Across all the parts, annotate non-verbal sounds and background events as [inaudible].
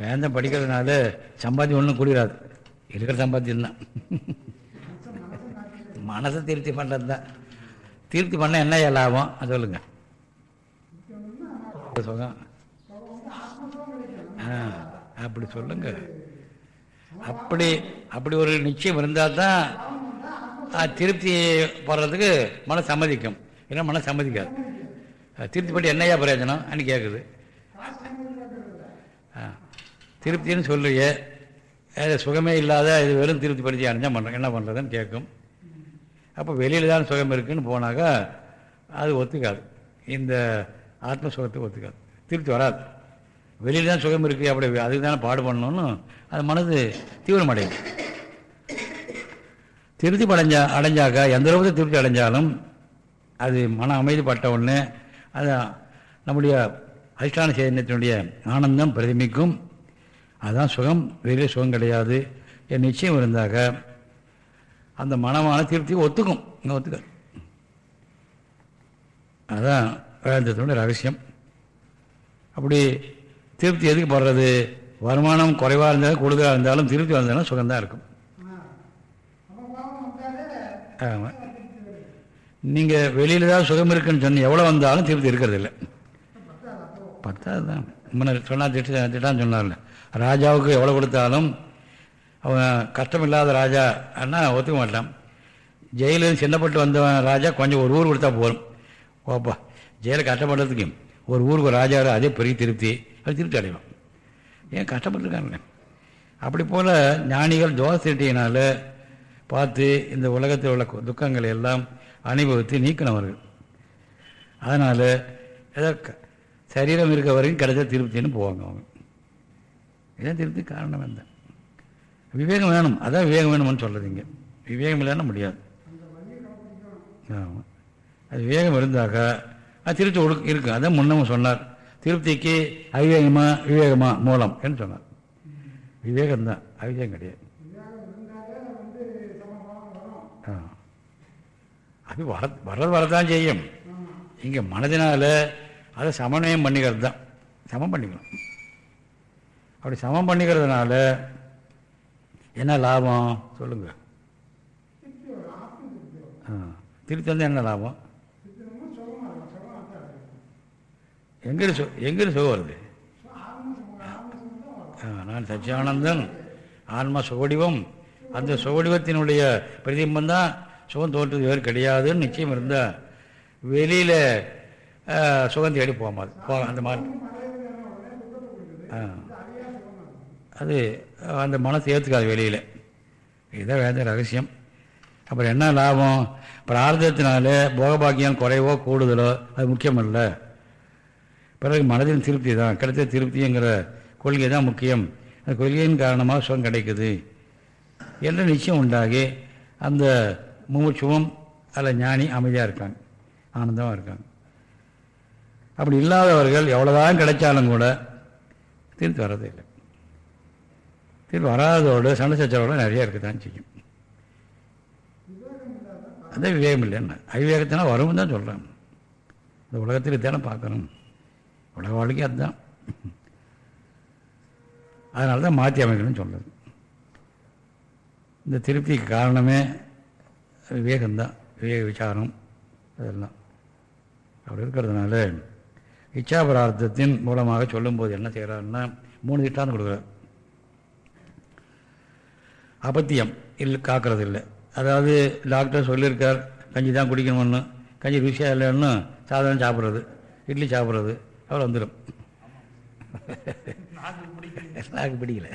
வேந்தம் படிக்கிறதுனால சம்பாத்தியம் ஒன்றும் கூடிராது. இருக்கிற சம்பாத்தியம் தான். மனசை திருப்தி பண்ணுறது தான் திருப்தி பண்ணால் என்ன லாபம்? அது சொல்லுங்க. சுகம். ஆ அப்படி சொல்லுங்க. அப்படி அப்படி ஒரு நிச்சயம் இருந்தால் தான் திருப்தி போடுறதுக்கு மன சம்மதிக்கும். ஏன்னா மன சம்மதிக்காது. திருப்தி பட்டு என்னையா பிரயோஜனம்? அன்னு கேட்குது திருப்தின்னு சொல்றியே அது சுகமே இல்லாத இது வெறும் திருப்தி படுத்தி அடைஞ்சால் பண்ணுறேன் என்ன பண்ணுறதுன்னு கேட்கும் அப்போ வெளியில் தான் சுகம் இருக்குன்னு போனாக்கா அது ஒத்துக்காது. இந்த ஆத்ம சுகத்துக்கு ஒத்துக்காது. திருப்தி வராது. வெளியில் தான் சுகம் இருக்குது அப்படி அதுக்கு தானே பாடு பண்ணணும்னு அது மனது தீவிரமடையும் திருப்தி அடைஞ்சா அடைஞ்சாக்கா எந்த அளவுக்கு திருப்தி அடைஞ்சாலும் அது மன அமைதிப்பட்ட உடனே அது நம்முடைய அதிஷ்டான சேதனத்தினுடைய ஆனந்தம் பிரதிமிக்கும் அதுதான் சுகம் வெளியே சுகம் கிடையாது. என் நிச்சயம் இருந்தாக்க அந்த மனமான திருப்தி ஒத்துக்கும். இங்கே ஒத்துக்காது. அதுதான் வேதாந்தத்தினுடைய ரகசியம். அப்படி திருப்தி எதுக்கு படுறது? வருமானம் குறைவாக இருந்தாலும் கூடுதலாக இருந்தாலும் திருப்தி வந்தாலும் சுகம்தான் இருக்கும். ஆமாம் நீங்கள் வெளியில் தான் சுகம் இருக்குன்னு சொன்ன எவ்வளோ வந்தாலும் திருப்தி இருக்கிறதில்ல. பத்தாது பத்தாவது தான் முன்ன சொன்னால் திட்டு திட்டான்னு சொன்னார்ல. ராஜாவுக்கு எவ்வளோ கொடுத்தாலும் அவன் கஷ்டம் இல்லாத ராஜா அண்ணா ஒத்துக்க மாட்டான். ஜெயிலிருந்து சின்னப்பட்டு வந்தவன் ராஜா கொஞ்சம் ஒரு ஊர் கொடுத்தா போதும். ஓப்பா ஜெயிலில் கஷ்டப்படுறதுக்கு ஒரு ஊருக்கு ராஜா அதே பெரிய திருப்தி. அது திருப்தி அடைவான். ஏன் கஷ்டப்பட்டுருக்காங்க அப்படி போல் ஞானிகள் தோசை திருட்டியினால பார்த்து இந்த உலகத்தில் உள்ள துக்கங்களை எல்லாம் அனுபவித்து நீக்கினவர்கள். அதனால் ஏதோ க- சரீரம் இருக்க வரைக்கும் கிடைச்ச திருப்தின்னு போவாங்க அவங்க. இதான் திருப்தி காரணம் என்ன? விவேகம் வேணும். அதான் விவேகம் வேணும்னு சொல்கிறது இங்கே. விவேகம் இல்லைன்னா முடியாது. ஆமாம் அது விவேகம் இருந்தாக்கா அது திருப்தி ஒடு இருக்கும் அதான் முன்னமும் சொன்னார். திருப்திக்கு அவிவேகமா விவேகமா மூலம் என்று சொன்னார். விவேகம்தான். அவிவேகம் கிடையாது. அது வர வர்றது வரதான் செய்யும். இங்கே மனதினால அதை சமன்வயம் பண்ணிக்கிறது தான் சமம் பண்ணிக்கலாம் அப்படி சமம் பண்ணிக்கிறதுனால என்ன லாபம்? சொல்லுங்க. ஆ திருப்தி என்ன லாபம்? எங்கிட்டு சு எங்கிட்டு சுகம் வருது? ஆ, நான் சச்சியானந்தன். ஆன்மா சுகடிவம். அந்த சுகடிவத்தினுடைய பிரதிபிம்பம் தான் சுகம் தோன்றது வேறு கிடையாதுன்னு நிச்சயம் இருந்தால் வெளியில் சுகம் தேடி போகாது போ அந்த மாதிரி. ஆ. அது அந்த மனசு ஏற்றுக்காது வெளியில். இதுதான் வேத ரகசியம். அப்புறம் என்ன லாபம்? பிரார்த்தத்தினால போகபாக்கியம் குறைவோ கூடுதலோ அது முக்கியமல்ல. பிறகு மனதின் திருப்தி தான். கிடைத்த திருப்திங்கிற கொள்கை தான் முக்கியம். அந்த கொள்கையின் காரணமாக சுகம் கிடைக்குது. என்ற நிச்சயம் உண்டாகி அந்த மூச்சுவம் அல்ல ஞானி அமைதியாக இருக்காங்க. ஆனந்தமாக இருக்காங்க. அப்படி இல்லாதவர்கள் எவ்வளோதான் கிடைச்சாலும் கூட திருப்தி வர்றதே இல்லை. இது வராதோடு சண்டை சச்சரோட நிறைய இருக்க தான் செய்யும். அந்த விவேகம் இல்லைன்னா அவிவேகத்தினா வரும் தான் சொல்கிறேன் இந்த உலகத்தில் தானே பார்க்கணும். உலக வாழ்க்கை அதுதான். அதனால தான் மாற்றி அமைக்கணும்னு சொல்கிறது இந்த திருப்திக்கு காரணமே விவேகம்தான். விவேக விசாரம் அதெல்லாம். அப்படி இருக்கிறதுனால இச்சாபரார்த்தத்தின் மூலமாக சொல்லும்போது என்ன செய்கிறாருன்னா மூணு திட்டாந்து கொடுக்குறாரு. அபத்தியம். இல்லை காக்கிறது இல்லை அதாவது டாக்டர் சொல்லியிருக்கார் கஞ்சி தான் குடிக்கணும்னு. கஞ்சி ருசியாக இல்லைன்னு சாதாரண சாப்பிட்றது இட்லி சாப்பிட்றது அவ்வளோ வந்துடும் நாக்கு பிடிக்கல.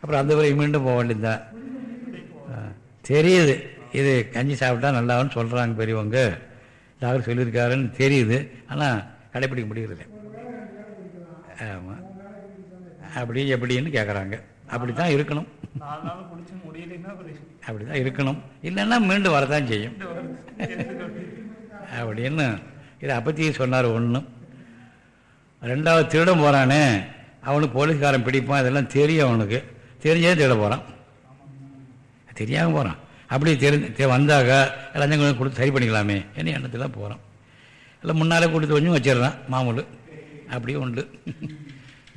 அப்புறம் அந்த வரை மீண்டும் போக வேண்டியதுதான். தெரியுது. இது கஞ்சி சாப்பிட்டா நல்லாவும் சொல்கிறாங்க பெரியவங்க. டாக்டர் சொல்லியிருக்காருன்னு தெரியுது. ஆனால் கடைப்பிடிக்க முடியறதில்ல. ஆமாம் அப்படி எப்படின்னு கேட்குறாங்க அப்படி தான் இருக்கணும். நாலு நாள் குடிச்சு முடியலைன்னா ஒரு அப்படி தான் இருக்கணும். இல்லைன்னா மீண்டும் வரதான் செய்யும். அப்படின்னு இது அப்பத்தி சொன்னார் ஒன்று ரெண்டாவது திருடம் போகிறானே அவனுக்கு போலீஸ்காரன் பிடிப்பான். இதெல்லாம் தெரியும் அவனுக்கு. தெரிஞ்சே திருட போகிறான் தெரியாமல் போகிறான் அப்படி தெரிஞ்சு வந்தாக்க லஞ்சம் கொஞ்சம் கொடுத்து சரி பண்ணிக்கலாமே. என்ன எண்ணத்தில் போகிறான் இல்லை முன்னாலே கொடுத்து கொஞ்சம் வச்சிடுறான் மாமூல். அப்படியே உண்டு.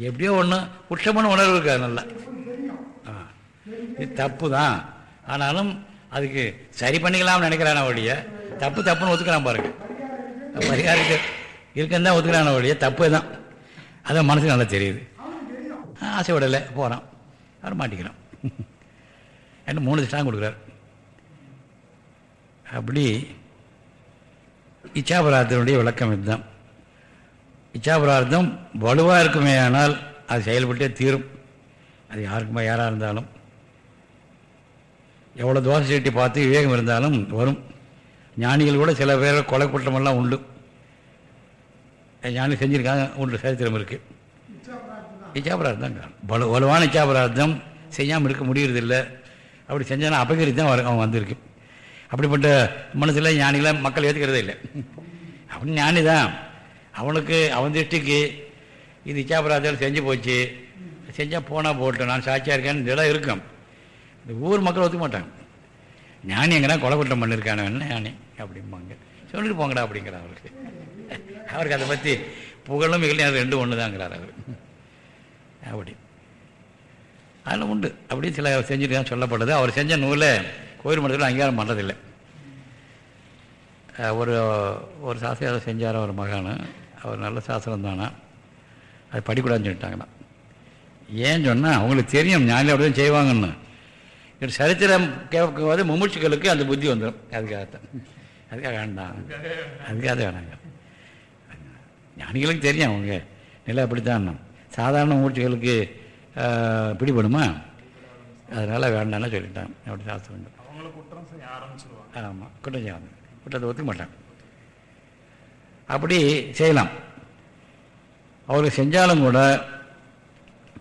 எப்படியோ ஒன்று குற்றமான உணர்வு இருக்காது நல்லா. இது தப்பு தான் ஆனாலும் அதுக்கு சரி பண்ணிக்கலாம்னு நினைக்கிறானா ஒழிய தப்பு தப்புன்னு ஒத்துக்கிறான் பாருங்க. பரிகாரம் இருக்குன்னு தான் ஒத்துக்கிறான ஒழிய தப்பு தான் அதான் மனசுக்கு நல்லா தெரியுது. ஆசை விடலை போகிறான் அவர் மாட்டிக்கிறான் என்ன மூணு ஸ்டாங் கொடுக்குறாரு. அப்படி இச்சாபராதத்தினுடைய விளக்கம் இதுதான். இச்சாபரார்த்தம் வலுவாக இருக்குமே ஆனால் அது செயல்பட்டே தீரும். அது யாருக்குமே யாராக இருந்தாலும். எவ்வளோ தோசை சீட்டி பார்த்து விவேகம் இருந்தாலும் வரும். ஞானிகள் கூட சில பேர் கொலை குற்றமெல்லாம் உண்டு. ஞானி செஞ்சுருக்காங்க உண்டு சரித்திரம் இருக்குது இச்சாபரார்த்தம் தான் வலு வலுவான இச்சாபரார்த்தம் செய்யாமல் இருக்க முடியறதில்லை. அப்படி செஞ்சாலும் அபகரி தான் அவன் வந்திருக்கு. அப்படிப்பட்ட மனசில் ஞானிகளை மக்கள் ஏற்றுக்கிறதே இல்லை. அவன் ஞானி தான் அவனுக்கு அவன் திருஷ்டிக்கு இது இச்சாபராதம் செஞ்சு போச்சு. செஞ்சால் போனால் போட்டோம் நான் சாட்சியாக இருக்கேன்னு இதெல்லாம் இருக்கும். இந்த ஊர் மக்கள் ஒத்துக்க மாட்டாங்க. ஞானி எங்கன்னா கொலை குற்றம் பண்ணியிருக்கானு ஞானி? அப்படிம்பாங்க. சொல்லிட்டு போங்கடா அப்படிங்கிறார் அவருக்கு அவருக்கு அதை பற்றி புகழும் மிகழும் அது ரெண்டும் ஒன்று தாங்கிறார் அவர். அப்படி. அதில் உண்டு. அப்படி சில செஞ்சுட்டு சொல்லப்படுது. அவர் செஞ்ச நூலை கோயில் மடத்தில் அங்கீகாரம் பண்ணுறதில்லை ஒரு ஒரு சாஸ்திரம் அதை செஞ்சார் ஒரு மகான். அவர் நல்ல சாஸ்திரம் தானா? அது படிக்கூடாதுன்னு சொல்லிட்டாங்கண்ணா ஏன் சொன்னால் அவங்களுக்கு தெரியும் ஞானி அப்படி தான் செய்வாங்கன்னு. சரித்திரம் கேட்கும்போது முமுட்சுக்களுக்கு அந்த புத்தி வந்துடும். அதுக்காகத்தான். அதுக்காக வேண்டாம். அதுக்காக வேணாங்க. ஞானிகளுக்கு தெரியும் அவங்க. நிலை அப்படித்தான். சாதாரண மூச்சுகளுக்கு பிடிபடுமா? அதனால் வேண்டாம்னு சொல்லிட்டான். அப்படி செய்ய ஆரம்பிச்சிருவாங்க. ஆமாம் குற்றம் செய்யாமல் குற்றத்தை ஒத்துக்க மாட்டாங்க. அப்படி செய்யலாம். அவர்கள் செஞ்சாலும் கூட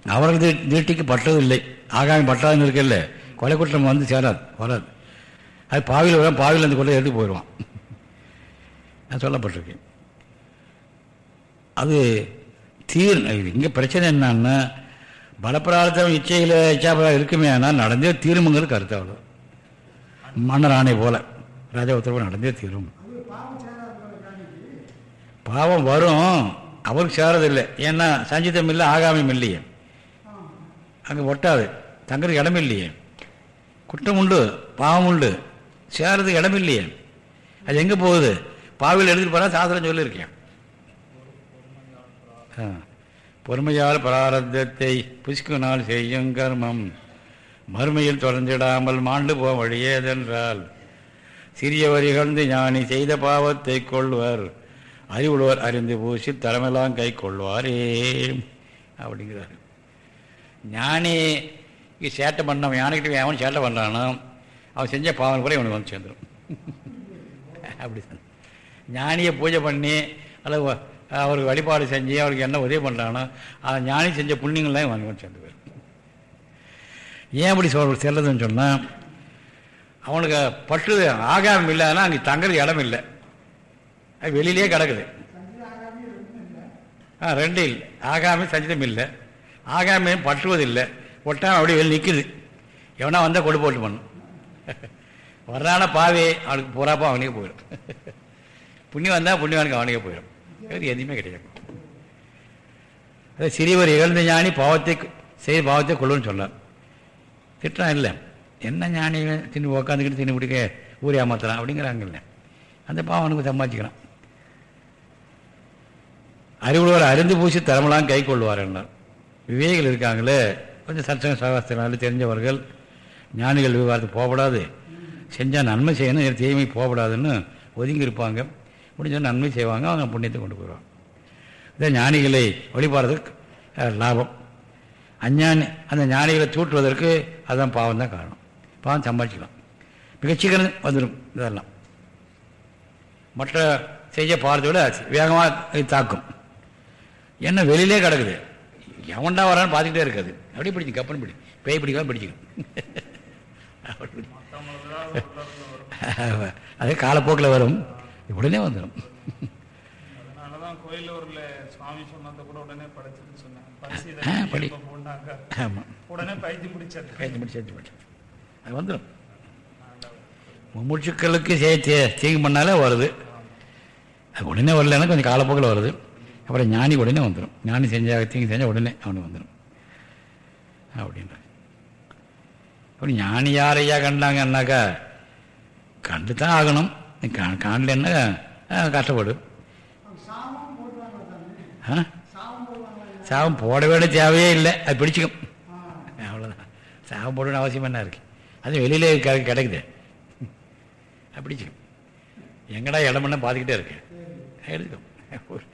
அவர்களது தீட்டிக்கு பட்டதில்லை. ஆகாமி பட்டாதுன்னு இருக்குல்ல. கொலை குற்றம் வந்து சேராது வராது. அது பாவியில் வரும் பாவியில் அந்த கொலை எடுத்து போயிடுவான். நான் சொல்லப்பட்டிருக்கேன். அது தீர் இங்கே பிரச்சனை என்னன்னா பலப்பிரார்த்தம் இச்சையில் இச்சாபரம் இருக்குமே ஆனால் நடந்தே தீருமுங்கிறது கருத்து அவ்வளோ மன்னர் ஆணை போல ராஜா உத்தரவு நடந்தே தீரும். பாவம் வரும் அவருக்கு சேரதில்லை ஏன்னா சஞ்சிதம் இல்லை ஆகாமியம் இல்லையே. அங்கே ஒட்டாது தங்குறதுக்கு இடம் இல்லையே. குற்றம் உண்டு பாவம் உண்டு சேரதுக்கு இடம் இல்லையே அது எங்கே போகுது? பாவியில் எழுதிட்டு போகிறா சாஸ்திரம் சொல்லியிருக்கேன். ஆ. பொறுமையால் பிராரத்தத்தை புஷ்குனால் செய்யும் கர்மம். மறுமையில் தொடர்ந்திடாமல் மாண்டு போக வழியேதென்றால் சிறியவர் இகழ்ந்து ஞானி செய்த பாவத்தை கொள்வர். அறிவுள்ளவர் அறிந்து பூசி தலைமையெல்லாம் கை கொள்வாரே. அப்படிங்கிறார். ஞானி இங்கே சேட்டை பண்ணவன் யானைக்கிட்ட அவன் சேட்டை பண்ணுறானோ அவன் செஞ்ச பாவம் கூட இவனுக்கு வந்து சேர்ந்துடும் அப்படி ஞானியை பூஜை பண்ணி அல்லது அவருக்கு வழிபாடு செஞ்சு அவருக்கு என்ன உதவி பண்ணுறானோ அதை ஞானி செஞ்ச புண்ணியங்கள்லாம் இவனுக்கு வந்து சேர்ந்து போயிடும் ஏன் அப்படி சொல் செல்லதுன்னு சொன்னால் அவனுக்கு பட்டு ஆகாமம் இல்லைன்னா அங்கே தங்குறது இடம் இல்லை. அது வெளியிலே கிடக்குது. ஆ ரெண்டு இல்லை. ஆகாமே சஞ்சிதம் இல்லை. ஆகாமையும் பற்றுவதில்லை ஒட்டாமல் அப்படியே வெளியே நிற்குது எவனா வந்தால் கொடு போட்டு பண்ணும் வர்றான பாவே அவனுக்கு பூராப்பா அவனுக்கே போயிடும். புண்ணியம் வந்தால் புண்ணியவானுக்கு அவனுக்கே போயிடும். வேறு எதுவுமே கிடையாது. அது சிறியவர் இகழ்ந்த ஞானி பாவத்தை செய்த பாவத்தை கொள்ளுன்னு சொன்னார். திட்டம் இல்லை. என்ன ஞானி தின்னு உக்காந்துக்கிட்டு தின்னு பிடிக்க ஊரே ஏமாத்தலாம் அப்படிங்கிறாங்கல்ல அந்த பாவம் அவனுக்கு சம்பாதிக்கலாம் அறிவுள்ளவர் அறிந்து பூசி தரமெல்லாம் கை கொள்வார் என்றார். விவேகிகள் இருக்காங்களே கொஞ்சம் சச்சங்க சகாஸ்திரனால தெரிஞ்சவர்கள் ஞானிகள் விவகாரத்துக்கு போகப்படாது. செஞ்சால் நன்மை செய்யணும் தீமை போகப்படாதுன்னு ஒதுங்கி இருப்பாங்க முடிஞ்சால் நன்மை செய்வாங்க அவங்க புண்ணியத்தை கொண்டு போயிடுவாங்க. இதான் ஞானிகளை வழிபாடுறதுக்கு லாபம். அஞ்ஞானி அந்த ஞானிகளை தூட்டுவதற்கு அதான் பாவம் தான் காரணம். பாவம் சம்பாதிக்கலாம் மிகச்சீக்கிரம் வந்துடும் இதெல்லாம். மற்ற செய்ய பாரத்தை விட வேகமாக தாக்கும். என்ன வெளியிலே கிடக்குது. எவன்டா வரான்னு பார்த்துக்கிட்டே இருக்காது. அப்படியே பிடிச்சி கப்பன் பிடி. பேய் பிடிக்கலாம் பிடிச்சிக்கும் அது காலப்போக்கில் வரும். உடனே வந்துடும் படி. ஆமாம் உடனே பயிற்சி முடிச்சது பேச்சு முடிச்சு அது வந்துடும் மும்முட்சுக்களுக்கு சேர்த்து தீங்கு பண்ணாலே வருது. அது உடனே வரலன்னா கொஞ்சம் காலப்போக்கில் வருது. அப்புறம் ஞானி உடனே வந்துடும் ஞானி செஞ்சா தீங்கு செஞ்சால் உடனே அவனுக்கு வந்துடும் அப்படின்ற அப்படி ஞானி யாரையா கண்டாங்கன்னாக்கா கண்டு தான் ஆகணும் கா- காணலன்னா அஹ், கஷ்டப்படும் ஆ? சாபம் போட வேண்டிய தேவையே இல்லை. அது பிடிச்சிக்கும். அவ்வளோதான் சாபம் போடணும்னு அவசியம் என்ன இருக்கு? அது வெளியில கிடைக்குது. அது பிடிச்சிக்கும். எங்கடா இடமெல்லாம் பார்த்துக்கிட்டே இருக்கு. எடுத்துக்கும்.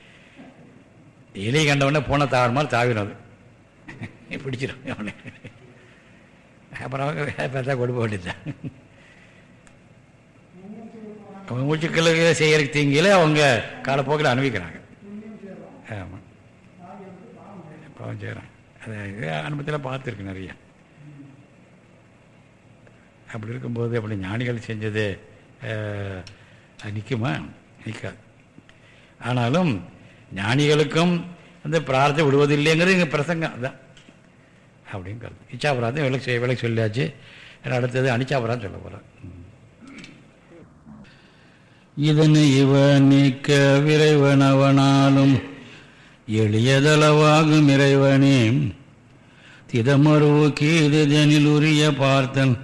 எலி கண்டவொடனே போன தாவற மாதிரி தாவிடும் அது. பிடிச்சிடும் அவனை. அப்புறம் பார்த்தா கொடுக்க வேண்டியதுதான். அவங்க மூச்சுக்களுக்கு செய்கிற தீங்கில அவங்க காலப்போக்கில் அனுபவிக்கிறாங்க. ஆமாம் பாவம் செய்கிறாங்க அது அனுபவத்தில் பார்த்துருக்கு நிறைய. அப்படி இருக்கும்போது அப்படி ஞானிகள் செஞ்சது அஹ், நிற்குமா நிற்காது ஆனாலும் ஞானிகளுக்கும் அந்த பிரார்த்தனை விடுவதில்லைங்கிறது இங்கே பிரசங்கம். அப்படின்னு கருத்து. இச்சாபராதம் விளக்கு செய்ய விலைக்கு சொல்லியாச்சு. அடுத்தது அனிச்சாபராதம் சொல்ல போகிறேன் இதனை இவன் நீக்க விரைவனவனாலும் எளியதளவாகும் இறைவனே. திதமருவு கீதனில் உரிய பார்த்தன்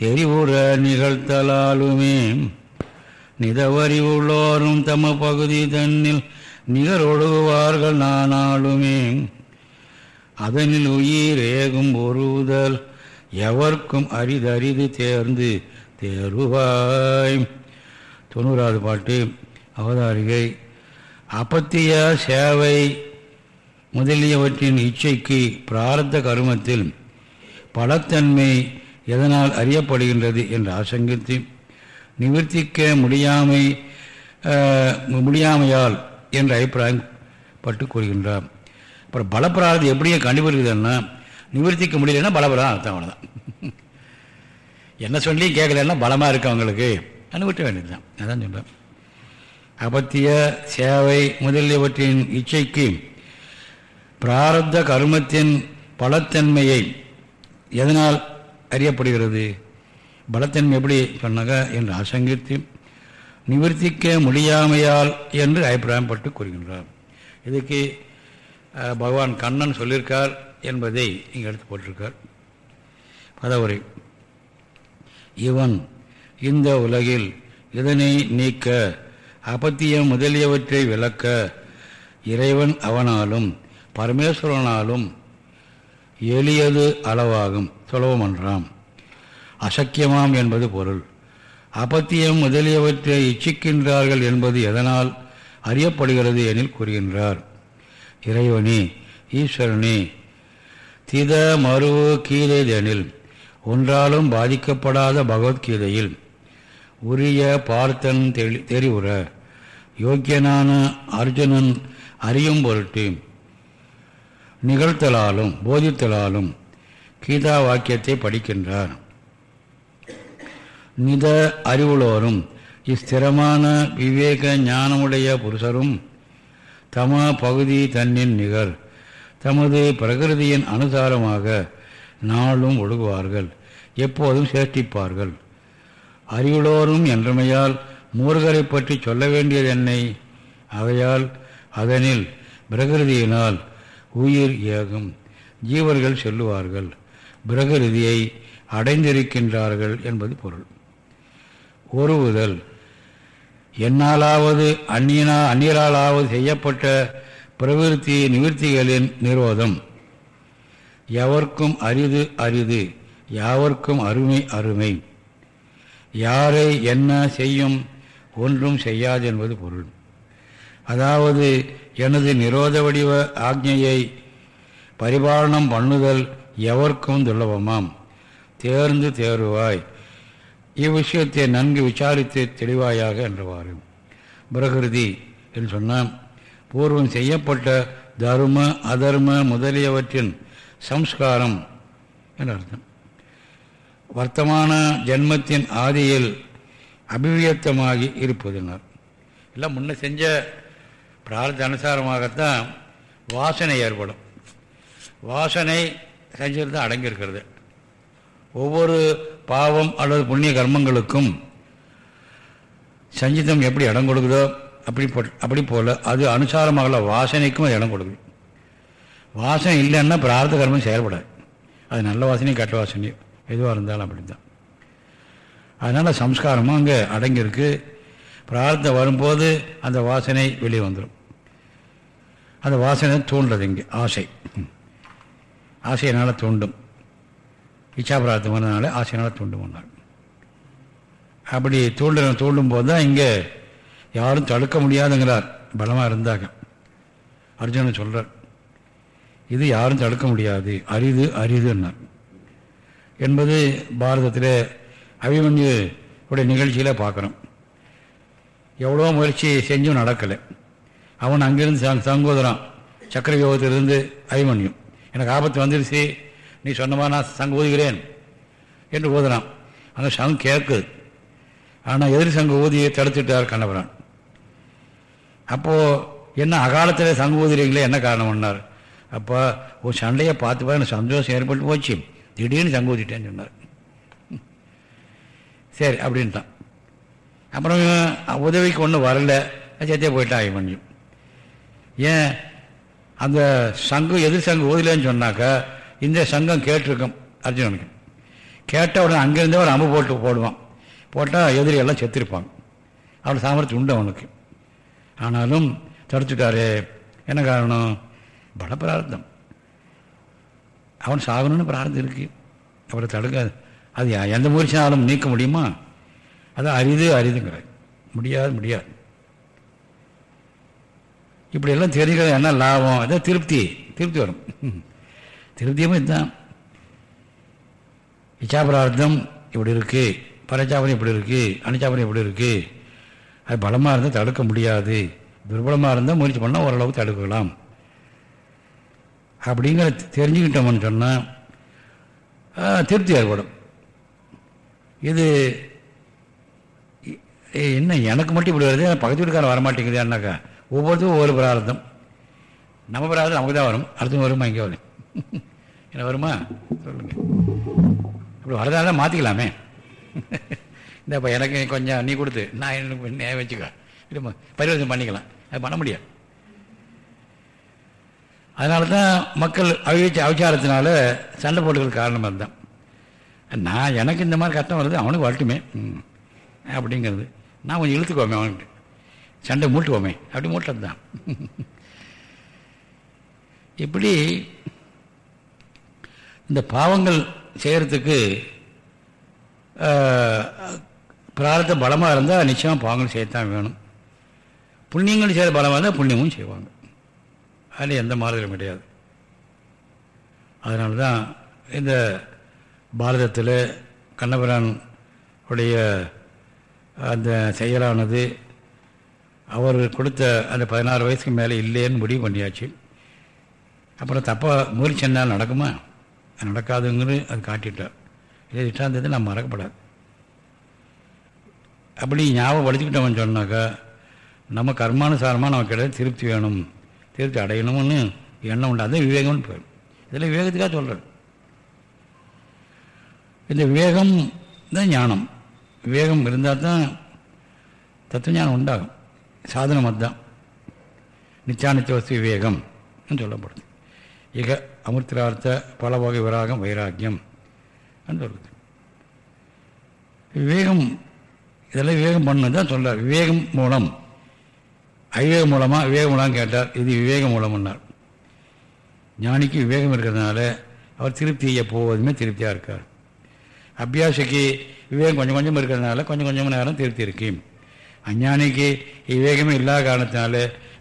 தெரிவுற நிகழ்த்தலாலுமே. நிதவறிவுள்ளோரும் தம பகுதி தன்னில் நிகரொடுவார்கள் நானாலுமே. அதனில் உயிர் ஏகும் ஒருதல் எவர்க்கும் அரிதரிது தேர்ந்து தேருவாய். தொண்ணூறாவது பாட்டு அவதாரிகை. அப்பத்திய சேவை முதலியவற்றின் இச்சைக்கு பிராரத்த கருமத்தில் பலத்தன்மை எதனால் அறியப்படுகின்றது என்று ஆசங்கித்து நிவர்த்திக்க முடியாமை முடியாமையால் என்ற அபிப்பிராயம் பட்டு கூறுகின்றார். அப்புறம் பலப்பிராரதம் எப்படியே கண்டுபிடிக்குதுன்னா நிவர்த்திக்க முடியலன்னா பலபரம் அர்த்தம் அவ்வளோதான் என்ன சொல்லி கேட்கலன்னா பலமாக இருக்கு அவங்களுக்கு. அனுபவிக்க வேண்டியது தான் அதான் சொல்கிறேன் அபத்திய சேவை முதலியவற்றின் இச்சைக்கு பிராரப்த கர்மத்தின் பலத்தன்மையை எதனால் அறியப்படுகிறது? பலத்தன்மை எப்படி சொன்னாங்க? என்று ஆசங்கித்து நிவர்த்திக்க முடியாமையால் என்று அபிப்பிராயப்பட்டு கூறுகின்றார். இதுக்கு பகவான் கண்ணன் சொல்லியிருக்கார் என்பதை இங்கே எடுத்து போட்டிருக்கார். பதவுரை. இவன் இந்த உலகில் இதனை நீக்க அபத்தியம் முதலியவற்றை விளக்க இறைவன் அவனாலும் பரமேஸ்வரனாலும் எளியது அளவாகும். சுலபமன்றாம் அசக்கியமாம் என்பது பொருள். அபத்தியம் முதலியவற்றை இச்சிக்கின்றார்கள் என்பது எதனால் அறியப்படுகிறது எனில் கூறுகின்றார். இறைவனே ஈஸ்வரனே தித மருவு கீதைதெனில் ஒன்றாலும் பாதிக்கப்படாத பகவத்கீதையில் உரிய பார்த்தன் தெளி தெரிவுற யோக்கியனான அர்ஜுனன் அறியும் பொருட்டு நிகழ்த்தலாலும் போதித்தலாலும் கீதா வாக்கியத்தை படிக்கின்றார். நித அறிவுளோரும் இஸ்திரமான விவேக ஞானமுடைய புருஷரும் தமா பகுதி தன்னின் நிகர். தமது பிரகிருதியின் அனுசாரமாக நாளும் ஒழுகுவார்கள் எப்போதும் சேஷ்டிப்பார்கள் அறிவுளோரும் என்றமையால் மூர்கரை பற்றி சொல்ல வேண்டியது என்னை? அவையால் அதனில் பிரகிருதியினால் உயிர் ஏகும். ஜீவர்கள் செல்லுவார்கள் பிரகிருதியை அடைந்திருக்கின்றார்கள் என்பது பொருள். ஒருவுதல் என்னாலாவது அந்நியனா அந்நியராலாவது செய்யப்பட்ட பிரவிற்த்தி நிவர்த்திகளின் நிரோதம் எவர்க்கும் அரிது அரிது யாவர்க்கும் அருமை அருமை. யாரை என்ன செய்யும் ஒன்றும் செய்யாது என்பது பொருள். அதாவது எனது நிரோத வடிவ ஆக்ஞையை பரிபாலனம் பண்ணுதல் எவர்க்கும் துல்லபமாம் தேர்ந்து தேறுவாய். இவ்விஷயத்தை நன்கு விசாரித்து தெளிவாயாக என்றவாறு. பிரகிருதி என்று சொன்னால் பூர்வம் செய்யப்பட்ட தர்ம அதர்ம முதலியவற்றின் சம்ஸ்காரம் என்று அர்த்தம். வர்த்தமான ஜென்மத்தின் ஆதியில் அபிவியத்தமாகி இருப்பதுனர். எல்லாம் முன்ன செஞ்ச பிரார்த்த அனுசாரமாகத்தான் வாசனை ஏற்படும். வாசனை செஞ்சது தான் அடங்கியிருக்கிறது. ஒவ்வொரு பாவம் அல்லது புண்ணிய கர்மங்களுக்கும் சஞ்சிதம் எப்படி இடம் கொடுக்குதோ அப்படி அப்படி போல் அது அனுசாரமாக வாசனைக்கும் அது இடம் கொடுக்குது. வாசனை இல்லைன்னா பிரார்த்த கர்மம் செயல்படாது. அது நல்ல வாசனையும் கெட்ட வாசனையும். எதுவாக இருந்தாலும் அப்படி தான் அதனால் சம்ஸ்காரமும் அங்கே அடங்கியிருக்கு. பிரார்த்த வரும்போது அந்த வாசனை வெளியே வந்துடும் அந்த வாசனை தூண்டுறது இங்கே. ஆசை. ஆசையினால் தூண்டும். இச்சா வந்ததுனால ஆசையினால் தூண்டும் அப்படி தூண்டு தூண்டும் போது தான் இங்கே யாரும் தடுக்க முடியாதுங்கிறார். பலமாக இருந்தாங்க அர்ஜுனன் சொல்கிறார் இது யாரும் தடுக்க முடியாது. அரிது அரிதுன்னார் என்பது பாரதத்தில் அபிமன்யு உடைய நிகழ்ச்சியில் பார்க்குறோம். எவ்வளோ முயற்சி செஞ்சும் நடக்கலை. அவன் அங்கிருந்து சங்கோதரான் சக்கர யோகத்திலிருந்து அபிமன்யும் எனக்கு ஆபத்து வந்துருச்சு. நீ சொன்னமா நான் சங்கு ஊதுகிறேன் என்று ஊதுறான். அந்த சங்கு கேட்குது ஆனால் எதிர் சங்கு ஊதியை தடுத்துட்டார் கண்ணபுரான். அப்போது என்ன அகாலத்தில் சங்கு ஊதுறீங்களே என்ன காரணம்னார்? அப்போ ஒரு சண்டையை பார்த்து பார்த்து சந்தோஷம் ஏற்பட்டு போச்சு. திடீர்னு சங்கு ஊதிட்டேன்னு சொன்னார். சரி அப்படின்ட்டான். அப்புறம் உதவிக்கு ஒன்றும் வரல. சேர்த்தே போயிட்டான் அபிமன்யும் ஏன்? அந்த சங்கம் எதிர் சங்கம் ஊதலன்னு சொன்னாக்கா இந்த சங்கம் கேட்டிருக்கும் அர்ஜுனனுக்கு. கேட்ட உடனே அங்கேருந்தே ஒரு அம்பு போட்டு போடுவான். போட்டால் எதிரி எல்லாம் செத்துருப்பாங்க. அவன் சாமர்த்தியம் உண்டு அவனுக்கு. ஆனாலும் தடுத்துட்டாரு என்ன காரணம்? பல பிரார்த்தம் அவன் சாகணும்னு பிரார்த்தம் இருக்குது அவரை தடுக்க அது எந்த முயற்சினாலும் நீக்க முடியுமா? அது அரிது அரிதுங்கிற முடியாது முடியாது. இப்படியெல்லாம் தெரிஞ்சுக்கிறது என்ன லாபம்? அதான் திருப்தி. திருப்தி வரும். திருப்தியுமே இதுதான். இச்சாபிரார்த்தம் இப்படி இருக்குது பரச்சாபனம் இப்படி இருக்குது அனுச்சாபனம் இப்படி இருக்குது அது பலமாக இருந்தால் தடுக்க முடியாது. துர்பலமாக இருந்தால் முயற்சி பண்ணால் ஓரளவுக்கு தடுக்கலாம். அப்படிங்கிற தெரிஞ்சுக்கிட்டோம்னு சொன்னால் திருப்தி ஏற்படும். இது என்ன எனக்கு மட்டும் இப்படி வருது பக்கத்து வீட்டுக்காரன் வரமாட்டேங்குது என்னக்கா ஒவ்வொருத்தரும் ஒவ்வொரு பிரார்த்தம். நம்ம பிரார்த்தம் நமக்கு தான் வரும் அடுத்து வருமா இங்கே வரும். என்ன வருமா? சொல்லுங்கள் இப்படி வரதால மாற்றிக்கலாமே இந்த எனக்கு கொஞ்சம் நீ கொடுத்து. நான் எனக்கு வச்சுக்க. இது பரிவர்த்தனை பண்ணிக்கலாம். அது பண்ண முடியாது. அதனால தான் மக்கள் அவிச்ச அவிச்சாரத்தினால சண்டை போட்டுக்கிற காரணமாக இருந்தான் நான் எனக்கு இந்த மாதிரி கஷ்டம் வருது அவனுக்கு வரட்டுமே. அப்படிங்கிறது. நான் கொஞ்சம் இழுத்துக்குவோமே அவன்கிட்ட. சண்டை மூட்டுவோமே. அப்படி மூட்டது தான் இப்படி இந்த பாவங்கள் செய்கிறதுக்கு பிராரத்தை பலமாக இருந்தால் நிச்சயமாக பாவங்கள் செய்யத்தான் வேணும். புண்ணியங்கள் செய்கிற பலமாக இருந்தால் புண்ணியமும் செய்வாங்க. அதில் எந்த மாறுதலும் கிடையாது. அதனால தான் இந்த பாரதத்தில் கண்ணபிரான் உடைய அந்த செயலானது அவர் கொடுத்த அந்த பதினாறு வயசுக்கு மேலே இல்லைன்னு முடிவு பண்ணியாச்சு. அப்புறம் தப்பாக முயற்சி என்ன நடக்குமா? நடக்காதுங்கிறது அது காட்டிட்டார். இதே திட்டாந்தது நம்ம மறக்கப்படாது. அப்படி ஞாபகப்படுத்திக்கிட்டோம்னு சொன்னாக்கா நம்ம கர்மானுசாரமாக நமக்கு கிடையாது திருப்தி வேணும் திருப்தி அடையணும்னு எண்ணம் உண்டு. அது விவேகம்னு பேர். இதில் விவேகத்துக்காக சொல்கிறேன் இந்த விவேகம் தான் ஞானம். விவேகம் இருந்தால் தான் தத்துவஞானம் உண்டாகும். சாதனம் அதுதான். நித்தியானித்திய வசதி விவேகம் சொல்லப்படுது. இக அமிர்தார்த்த பல வகை விராகம் வைராக்கியம். சொல்லுது விவேகம் இதெல்லாம் விவேகம் பண்ணது தான் சொல்கிறார் விவேகம் மூலம். அவிவேகம் மூலமாக விவேகம் மூலம் கேட்டார். இது விவேகம் மூலம்னார். ஞானிக்கு விவேகம் இருக்கிறதுனால அவர் திருப்தியை போவதுமே திருப்தியாக இருக்கார். அபியாசிக்கு விவேகம் கொஞ்சம் கொஞ்சம் இருக்கிறதுனால கொஞ்சம் கொஞ்சம் நேரம் திருப்தி இருக்கு. அஞ்ஞானிக்கு விவேகமே இல்லாத காரணத்தினால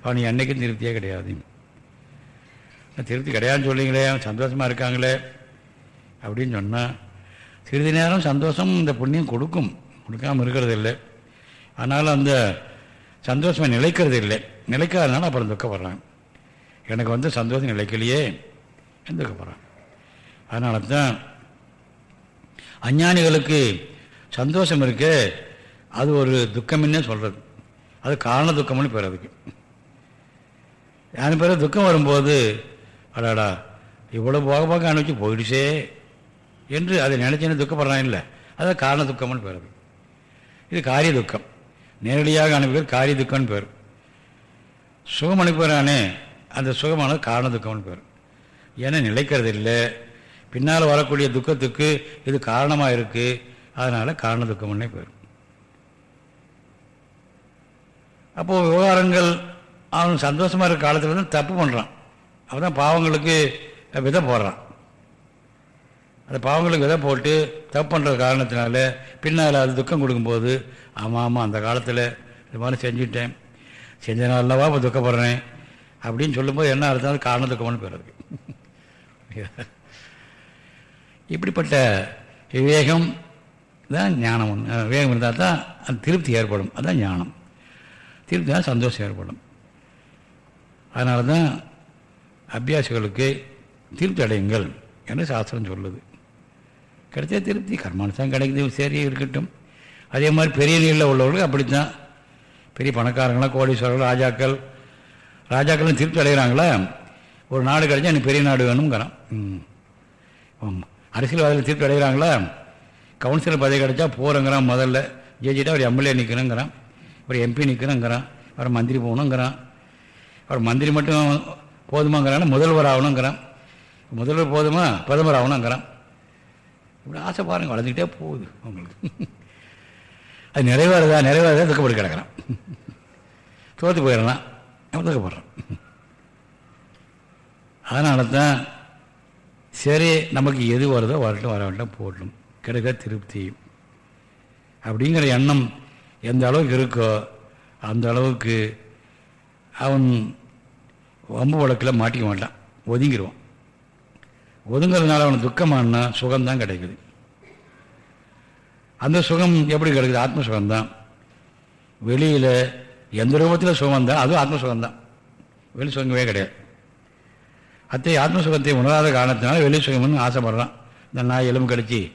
அவனுக்கு என்றைக்கும் திருப்தியே கிடையாது. திருப்தி கிடையாதுன்னு சொல்லிங்களே அவன் சந்தோஷமாக இருக்காங்களே அப்படின்னு சொன்னால் சிறிது நேரம் சந்தோஷம் இந்த புண்ணியம் கொடுக்கும். கொடுக்காமல் இருக்கிறது இல்லை அதனால் அந்த சந்தோஷமாக நிலைக்கிறது இல்லை நிலைக்காதனால அப்புறம் துக்கப்படுறாங்க. எனக்கு வந்து சந்தோஷம் நிலைக்கலையே துக்கப்படுறான் அதனால தான் அஞ்ஞானிகளுக்கு சந்தோஷம் இருக்கு அது ஒரு துக்கம்னே சொல்கிறது அது காரண துக்கம்னு பேர் அதுக்கு. யாரும் பேர்? துக்கம் வரும்போது அடாடா இவ்வளோ போக போக அனுப்பிச்சு போயிடுச்சே என்று அதை நினச்சேன்னு துக்கப்படுறான் இல்லை. அதான் காரண துக்கம்னு பேர் இது காரிய துக்கம். நேரடியாக அனுப்புகிறது காரிய துக்கம்னு பேர். சுகம் அனுப்புகிறானே அந்த சுகமானது காரண துக்கம்னு பேர். ஏன்னா நிலைக்கிறது இல்லை. பின்னால் வரக்கூடிய துக்கத்துக்கு இது காரணமாக இருக்குது அதனால் காரண துக்கம்னே பேர். அப்போது விவகாரங்கள் அவன் சந்தோஷமாக இருக்கிற காலத்தில் தான் தப்பு பண்ணுறான் அவன் தான் பாவங்களுக்கு விதை போடுறான். அந்த பாவங்களுக்கு விதை போட்டு தப்பு பண்ணுற காரணத்தினால பின்னால் அது துக்கம் கொடுக்கும்போது ஆமாம் ஆமாம் அந்த காலத்தில் இது மாதிரி செஞ்சுட்டேன். செஞ்சனாலவா இப்போ துக்கப்படுறேன்? அப்படின்னு சொல்லும்போது என்ன அர்த்தம்? அது காரண துக்கம்னு பேர் அதுக்கு இப்படிப்பட்ட விவேகம் தான் ஞானம். ஒன்று விவேகம் இருந்தால் தான் அந்த திருப்தி ஏற்படும். அதுதான் ஞானம். திருப்தி தான் சந்தோஷம் ஏற்படும். அதனால தான் அபியாசிகளுக்கு திருப்தி அடையுங்கள் என்று சாஸ்திரம் சொல்லுது. கிடைச்ச திருப்தி கர்மானுசாரம் கிடைக்குது சரி இருக்கட்டும். அதே மாதிரி பெரிய நீரில் உள்ளவர்களுக்கு அப்படித்தான். பெரிய பணக்காரங்களாம் கோடீஸ்வரர்கள் ராஜாக்கள் ராஜாக்களும் திருப்தி அடைகிறாங்களா? ஒரு நாடு கிடைச்சா எனக்கு பெரிய நாடு வேணுங்கிறான் ம். அரசியல்வாதிகள் திருப்தி அடைகிறாங்களா? கவுன்சிலர் பதவி கிடைச்சா போகிறங்கிறான் முதல்ல. ஜெயிச்சிட்டா அவர் எம்எல்ஏ நிற்கணுங்கிறான் ஒரு எம்பி நிற்கணுங்கிறான் அவர் மந்திரி போகணுங்கிறான். அவர் மந்திரி மட்டும் போதுமாங்கிறான் முதல்வர் ஆகணுங்கிறான். முதல்வர் போதுமா? பிரதமர் ஆகணுங்கிறான். இப்படி ஆசை பாருங்க வளர்ந்துக்கிட்டே போகுது அவங்களுக்கு. அது நிறைவேறதா நிறைவேறதா துக்கப்பட்டு கிடக்கிறான். தோற்று போயிடலாம். அவன் துக்கப்படுறான். அதனால தான் சரி நமக்கு எது வருதோ வரட்டும் வர வேண்டாம் போடணும் கிடைக்க திருப்தி. அப்படிங்கிற எண்ணம் எந்த அளவுக்கு இருக்கோ அந்த அளவுக்கு அவன் வம்பு வழக்கில் மாட்டிக்க மாட்டான். ஒதுங்கிடுவான் ஒதுங்கிறதுனால அவனுக்கு துக்கமானா சுகம்தான் கிடைக்குது. அந்த சுகம் எப்படி கிடைக்குது? ஆத்ம சுகம்தான் வெளியில் எந்த ரூபத்தில் சுகம் தான் அதுவும் ஆத்ம சுகம்தான் வெளி சுகமே கிடையாது. அத்தை ஆத்ம சுகத்தை உணராத காரணத்தினால வெளி சுகம்னு ஆசைப்படுறான். இந்த நாய் எலும்பு கடிச்சு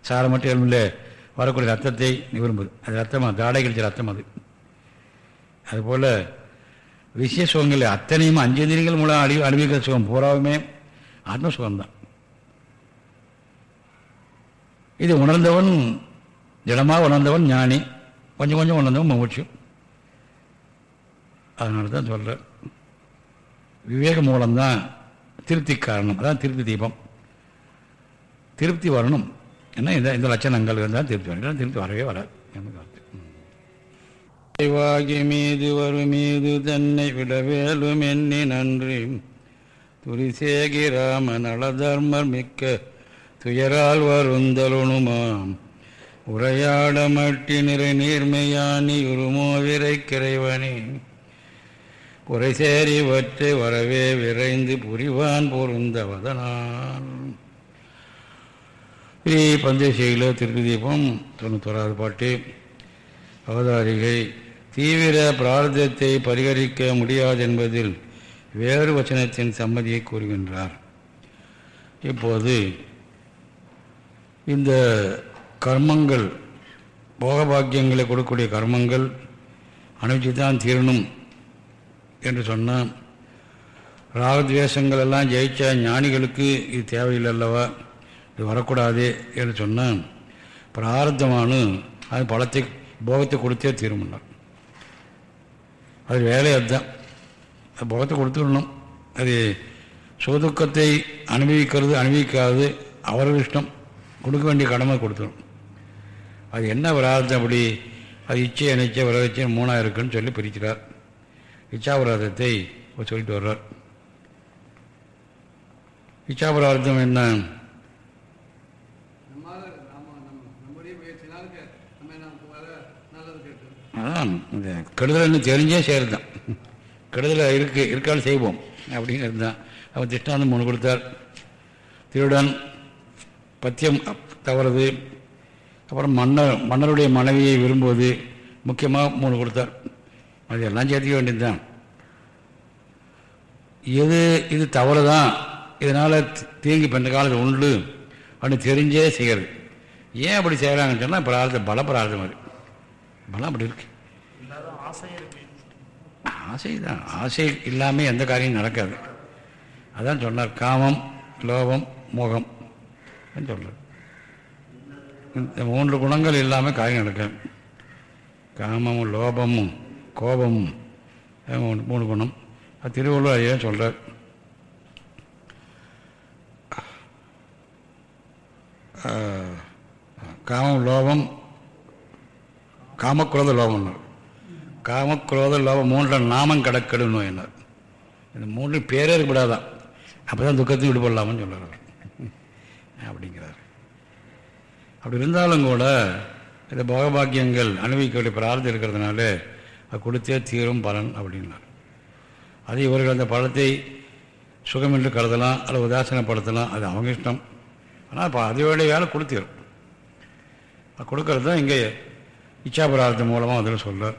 சாரம் மட்டும் எலும்பில் வரக்கூடிய ரத்தத்தை விரும்புது. அது ரத்தமாக தாடை கழிச்ச ரத்தம் அது. அதுபோல் விஷய சுகங்கள் அத்தனையும் அஞ்சந்திரிகள் மூலம் அடி அனுபவிக்கிற சுகம் பூராவுமே ஆத்ம சுகம்தான் இது உணர்ந்தவன் திடமாக உணர்ந்தவன் ஞானி. கொஞ்சம் கொஞ்சம் உணர்ந்தவன் மூச்சு அதனால தான் சொல்கிறேன் விவேக மூலம்தான் திருப்தி காரணம். அதான் திருப்தி தீபம். திருப்தி வரணும். ஏன்னா இந்த இந்த லட்சணங்கள் இருந்தால் திருப்தி வரணும். திருப்தி வரவே வராது. என்ன வாகி மீது வரும் மீது தன்னை விடவேலும் எண்ணி நன்றி. துரிசேகி ராம நலதர்மர் மிக்க துயரால் வருந்தலுணுமாம். உரையாட மட்டி நிறை நீர்மையானி உருமோ விரை கிரைவனி. குறைசேரி வற்றை வரவே விரைந்து புரிவான் பொருந்தவதனால். ஸ்ரீ பஞ்சசீல திருப்பி தீபம் பாட்டு. அவதாரிகை தீவிர பிரார்த்தத்தை பரிகரிக்க முடியாது என்பதில் வேறு வச்சனத்தின் சம்மதியை கூறுகின்றார். இப்போது இந்த கர்மங்கள் போகபாக்கியங்களை கொடுக்கக்கூடிய கர்மங்கள் அனுப்பிச்சு தான் தீரணும் என்று சொன்னால் ராகத்வேஷங்கள் எல்லாம் ஜெயிச்ச ஞானிகளுக்கு இது தேவையில்லை அல்லவா? இது வரக்கூடாது என்று சொன்னால் பிரார்த்தமானு அது பழத்தை போகத்தை கொடுத்தே தீருமன்னார் அது வேலை அதுதான். அது கொடுத்துடணும். அது சுதுக்கத்தை அனுபவிக்கிறது அனுபவிக்காது அவர்கள் இஷ்டம். கொடுக்க வேண்டிய கடமை கொடுத்துடும் அது என்ன விராதத்தை அப்படி? அது இச்சை அனிச்சை விரதச்சை மூணாக இருக்குன்னு சொல்லி பிரிக்கிறார். இச்சாபராதத்தை சொல்லிட்டு வர்றார். இச்சாபராதம் என்ன? அதான் இந்த கெடுதல்னு தெரிஞ்சே செய்கிறது கெடுதல் இருக்கு இருக்காலும் செய்வோம். அப்படின்னு இருந்தான் அவன் திஷ்டாந்தம் மூணு கொடுத்தார். திருடன் பத்தியம் தவறுது. அப்புறம் மன்னர் மன்னருடைய மனைவியை விரும்புவது முக்கியமாக மூணு கொடுத்தார். அது எல்லாம் சேர்த்துக்க வேண்டியதுதான். எது இது தவறு தான் இதனால் தீங்கி பெண்ட காலத்தில் உண்டு அப்படின்னு தெரிஞ்சே செய்கிறது ஏன் அப்படி செய்கிறாங்கன்னு சொன்னால் பிரார்த்தம் பல பிரார்த்தம் அது பலம் அப்படி இருக்கு. ஆசை தான். ஆசை இல்லாமல் எந்த காரியம் நடக்காது. அதான் சொன்னார் காமம் லோபம் மோகம். சொல்கிறார் இந்த மூன்று குணங்கள் இல்லாமல் காரியம் நடக்காது. காமமும் லோபமும் கோபமும் மூணு குணம். அது திருவள்ளுவர் ஐயா சொல்கிறார் காமம் லோபம் காமக்குலத லோபம்னார் காமக்ரோத லோபம் மூன்று நாமம் கடக்கடு நோயினார் இந்த மூன்று பேரே இருக்கக்கூடாதான் அப்போ தான் துக்கத்தையும் விடுபடலாம்னு சொல்கிறார் அப்படிங்கிறார். அப்படி இருந்தாலும் கூட இந்த போகபாக்கியங்கள் அனுபவிக்கக்கூடிய பிரார்த்தம் இருக்கிறதுனால அது கொடுத்தே தீரும் பலன் அப்படின்னார். அது இவர்கள் அந்த பழத்தை சுகம் என்று கருதலாம் அல்லது உதாசனப்படுத்தலாம் அது அவங்க இஷ்டம். ஆனால் இப்போ அது வேலை கொடுத்திடும் அது கொடுக்கறது தான் இங்கே இச்சா பிரார்த்தம் மூலமாக அதில் சொல்கிறார்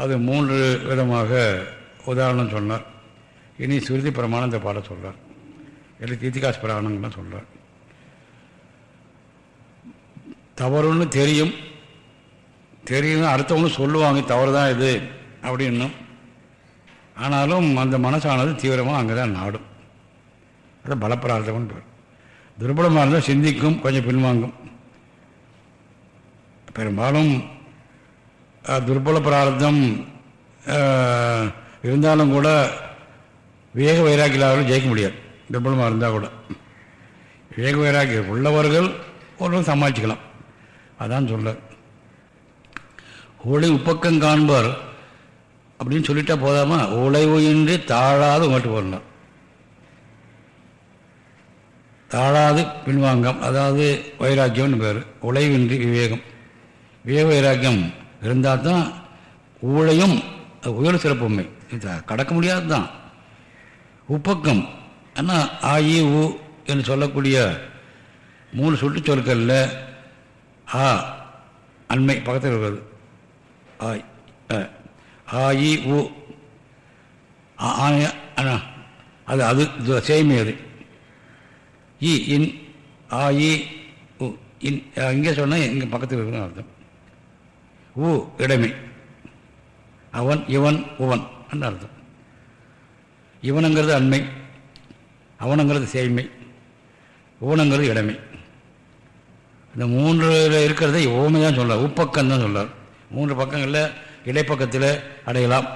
அது மூன்று விதமாக உதாரணம் சொன்னார். இனி சுருதி பிரமாணம் இந்த பாடம் சொல்கிறார் இல்லை தீத்திகாஸ் பிராணங்கள்லாம் சொல்கிறார் தவறுன்னு தெரியும். தெரியும் அடுத்தவங்க சொல்லுவாங்க தவறு தான் இது அப்படின்னும் ஆனாலும் அந்த மனசானது தீவிரமாக அங்கே தான் நாடும். அது பலப்பிரார்த்தம்னு பேர். துர்பலமாக இருந்தால் சிந்திக்கும் கொஞ்சம் பின்வாங்கும். பெரும்பாலும் துர்பல பிரார்த்தம். இருந்தாலும் கூட வேக வைராக்கியாலும் ஜெயிக்க முடியாது. துர்பலமாக இருந்தால் கூட. வேக வைராக்கியம் உள்ளவர்கள் ஒரு சமாளிச்சுக்கலாம். அதான் சொல்ல ஒளி உப்பக்கம் காண்பார். அப்படின்னு சொல்லிட்டா போதாமா? உழைவு இன்றி தாழாது உங்கள்கிட்ட போடலாம் தாழாது பின்வாங்கம். அதாவது வைராக்கியம்னு பேர். உழைவின்றி விவேகம். விவேக வைராக்கியம் இருந்தால் தான் ஊழையும் உயர் சிறப்புமை. இது கடக்க முடியாது தான் உப்பக்கம் ஆனால் ஆயி உ என்று சொல்லக்கூடிய மூணு சுட்டு சொற்களில் ஆ அண்மை பக்கத்தில் இருக்கிறது ஆய் ஆயி உ ஆ- அண்ணா. அது அது இது அது. இ இன் ஆயி உ இன் இங்கே சொன்னால் இங்கே பக்கத்தில் இருக்குன்னு அர்த்தம். உ இடமை. அவன் இவன் உவன் என்று அர்த்தம். இவனுங்கிறது அண்மை அவனுங்கிறது சேய்மை ஊனங்கிறது இடமை. இந்த மூன்று இருக்கிறத ஓமை தான் சொல்லார் உப்பக்கம் தான் சொல்லார் மூன்று பக்கங்களில் இடைப்பக்கத்தில் அடையலாம்.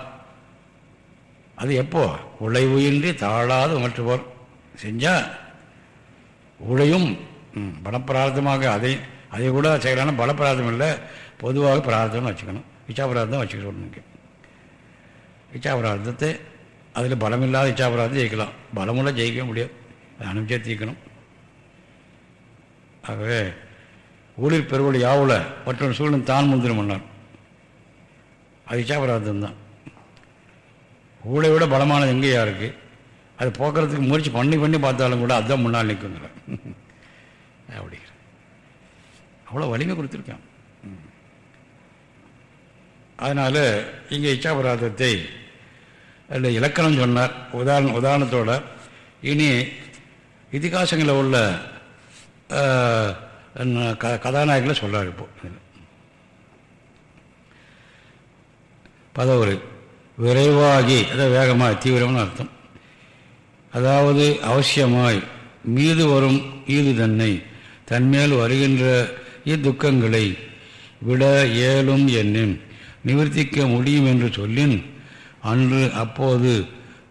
அது எப்போ? உழைவுயின்றி தாழாது உமற்றுவோர் செஞ்சால் உழையும் பலப்பிரார்த்தமாக அதை அதை கூட செய்யலாம்னா பலப்பிரார்த்தம் இல்லை. பொதுவாக பிரார்த்தம்னு வச்சுக்கணும். இச்சாபிரார்த்தம் வச்சுக்க சொல்லணும் இச்சாபிரார்த்தத்தை அதில் பலமில்லாத இச்சாபிரார்த்தம் ஜெயிக்கலாம். பலமுள்ள ஜெயிக்க முடியாது. அதை அனுப்பிச்சே தீர்க்கணும் ஆகவே ஊழிர் பெருவழி யாவில் மற்றொரு சூழலும் தான் முந்திரம் பண்ணார். அது இச்சாபிரார்த்தம் தான். ஊழை விட பலமானது எங்கேயா இருக்குது அது போக்குறதுக்கு முயற்சி பண்ணி பண்ணி பார்த்தாலும் கூட அதுதான் முன்னால் நிற்குங்கிற அப்படிங்கிற அவ்வளோ வலிமை கொடுத்துருக்கான். அதனால் இங்கே இச்சாபராதத்தை அதில் இலக்கணம் சொன்னார். உதாரண உதாரணத்தோட இனி இதிகாசங்களில் உள்ள ஆஹ், க கதாநாயகங்களை சொல்கிறார் இப்போ. பதவுரு. விரைவாகி அதாவது வேகமாக தீவிரம்னு அர்த்தம். அதாவது அவசியமாய் மீது வரும் ஈது தன்னை தன்மேல் வருகின்ற இத்துக்கங்களை விட இயலும் என்னும் நிவர்த்திக்க முடியும் என்று சொல்லின் அன்று அப்போது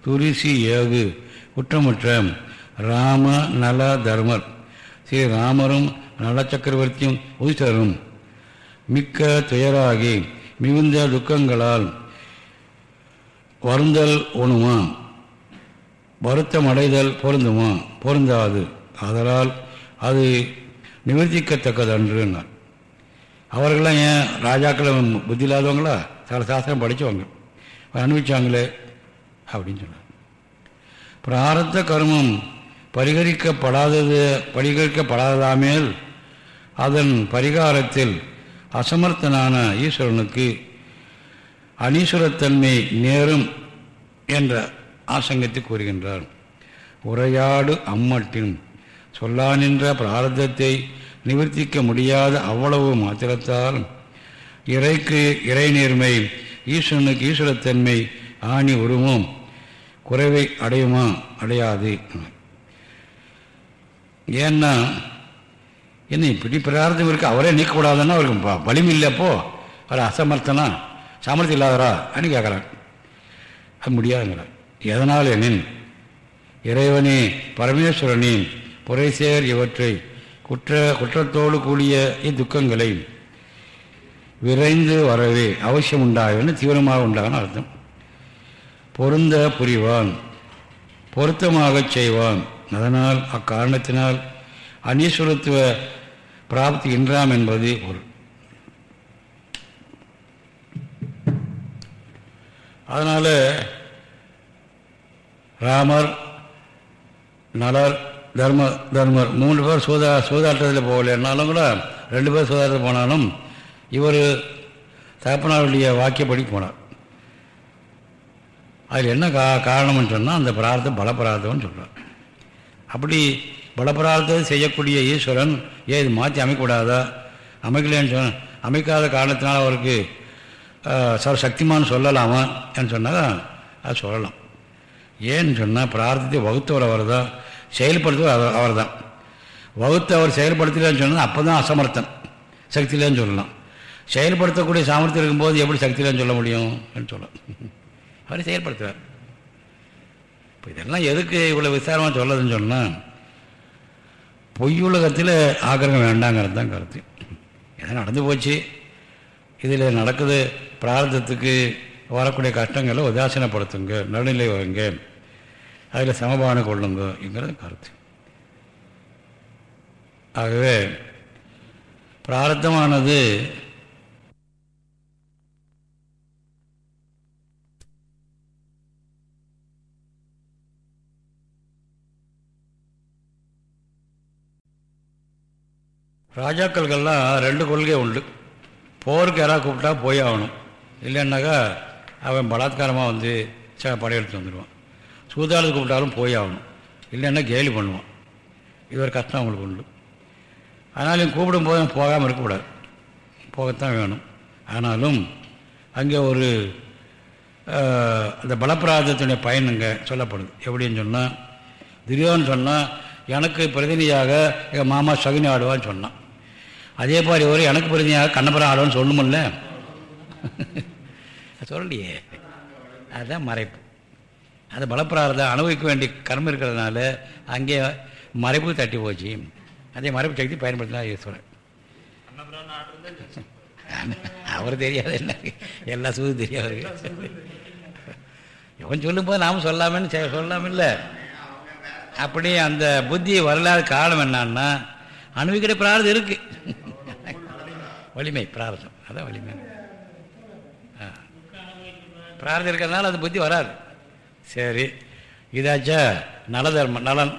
துரிசி ஏகு குற்றமுற்ற ராம நல தர்மர். ஸ்ரீ ராமரும் நல சக்கரவர்த்தியும் உதிசரும் மிக்க துயராகி மிகுந்த துக்கங்களால் வருந்தல் உணுமா வருத்தம் அடைதல் பொருந்துமா பொருந்தாது. அதனால் அது நிவர்த்திக்கத்தக்கதன்று நான் அவர்கள்லாம் ஏன் ராஜாக்களும் புத்தி இல்லாதவங்களா சில சாஸ்திரம் படித்தவங்க அனுபவிச்சாங்களே அப்படின்னு சொன்னார் பிராரத்த கர்மம் பரிகரிக்கப்படாதது பரிகரிக்கப்படாததாமேல் அதன் பரிகாரத்தில் அசமர்த்தனான ஈஸ்வரனுக்கு அனீஸ்வரத்தன்மை நேரும் என்ற ஆசங்கத்தை கூறுகின்றார். உரையாடு அம்மட்டின் சொல்லானின்ற பிராரதத்தை நிவர்த்திக்க முடியாத அவ்வளவு மாத்திரத்தால் இறைக்கு இறை நேர்மை ஈஸ்வரனுக்கு ஈஸ்வரத்தன்மை ஆணி உருவம் குறைவை அடையுமா அடையாது. ஏன்னா என்ன இப்படி பிரார்த்தம் இருக்கு அவரே நீக்கக்கூடாதுன்னா அவருக்கு வலிமை இல்லைப்போ அவர் அசமர்த்தனா சாமர்த்தியம் இல்லாதரா அப்படின்னு கேட்குறாங்க அது முடியாதுங்கிறார். எதனால் எனின் இறைவனே பரமேஸ்வரனின் புரைசேர் இவற்றை குற்ற குற்றத்தோடு கூடிய இத்துக்கங்களை விரைந்து வரவே அவசியம் உண்டாகன்னு தீவிரமாக உண்டாகனு அர்த்தம். பொருந்த புரிவான் பொருத்தமாகச் செய்வான். அதனால் அக்காரணத்தினால் அனீஸ்வரத்துவ பிராப்தி இன்றாம் என்பது பொருள். அதனால் ராமர் நலர் தர்ம தர்மர் மூன்று பேர் சூதா சூதாட்டத்தில் போகலன்னாலும் கூட ரெண்டு பேர் சூதாட்டத்தில் போனாலும் இவர் தகப்பனாருடைய வாக்கியப்படி போனார். அதில் என்ன கா காரணம்னு சொன்னால் அந்த பிரார்த்தம் பலப்பிரார்த்தம்னு சொல்கிறார் அப்படி பலப்பிரார்த்தம் செய்யக்கூடிய ஈஸ்வரன் ஏன் இது மாற்றி அமைக்கக்கூடாதா? அமைக்கலன்னு சொன்ன அமைக்காத காரணத்தினால் அவருக்கு சார் சக்திமான் சொல்லலாமா? என்று சொன்னால் அது சொல்லலாம். ஏன்னு சொன்னால் பிரார்த்தத்தை வகுத்தவர் அவர் தான் செயல்படுத்துவது அவர் தான் வகுத்து அவர் செயல்படுத்தலன்னு சொன்னால் அப்போ தான் அசமர்த்தம். சக்தியிலன்னு சொல்லலாம். செயல்படுத்தக்கூடிய சாமர்த்தியம் இருக்கும்போது எப்படி சக்தியிலன்னு சொல்ல முடியும்? சொல்லலாம். அவர் செயல்படுத்துவார். இப்போ இதெல்லாம் எதுக்கு இவ்வளோ விசாரமாக சொல்லதுன்னு சொன்னால் பொய்யுலகத்தில் ஆக்கிரகம் வேண்டாங்கிறது தான் கருத்து. எதாவது நடந்து போச்சு? இதில் நடக்குது. பிரார்த்தத்துக்கு வரக்கூடிய கஷ்டங்களை உதாசீனப்படுத்துங்க. நடுநிலை வைங்க அதில் சமபானம் கொள்ளுங்கிறது கருத்து. ஆகவே பிரார்த்தமானது ராஜாக்கள்கள்லாம் ரெண்டு கொள்கை உண்டு. போருக்கு யாராவது கூப்பிட்டா போய் ஆகணும். இல்லைன்னாக்கா அவன் பலாத்காரமாக வந்து ச படையெடுத்து வந்துடுவான் சூதாளத்து கூப்பிட்டாலும் போய் ஆகணும் இல்லைன்னா கேலி பண்ணுவான். இது ஒரு கஷ்டம் அவங்களுக்கு உண்டு. ஆனாலும் கூப்பிடும் போது போகாமல் இருக்கக்கூடாது. போகத்தான் வேணும். ஆனாலும் அங்கே ஒரு அந்த பலப்பிராதத்தினுடைய பயன் அங்கே சொல்லப்படுது. எப்படின்னு சொன்னால் திடீர்னு சொன்னால் எனக்கு பிரதிநிதியாக எங்கள் மாமா சகுனி ஆடுவான்னு சொன்னான். அதே மாதிரி ஒரு எனக்கு பிரதிநிதியாக கண்ணபுரம் ஆடுவான்னு சொல்லணுமில்ல? [laughs] சொல்லலையே. அதுதான் மறைப்பு. அந்த பலப்பிராரதம் அனுபவிக்க வேண்டிய கர்மம் இருக்கிறதுனால அங்கே மறைப்பு தட்டி போச்சு. அதே மறைப்பு சக்தி பயன்படுத்தினா ஈஸ்வரன் அவர் தெரியாது என்ன? எல்லா சூது தெரியாது. இவன் சொல்லும்போது நாம் சொல்லாமன்னு சொல்லாமில்ல. அப்படி அந்த புத்தி வரலாத காரணம் என்னான்னா அணுவிக்கிற பிரார்த்தம் இருக்கு. வலிமை பிரார்த்தம் அதான் வலிமை. பிரார்த்தம் இருக்கிறதுனால அந்த புத்தி வராது. சரி. இதாச்சா நல தர்மம் நலன்.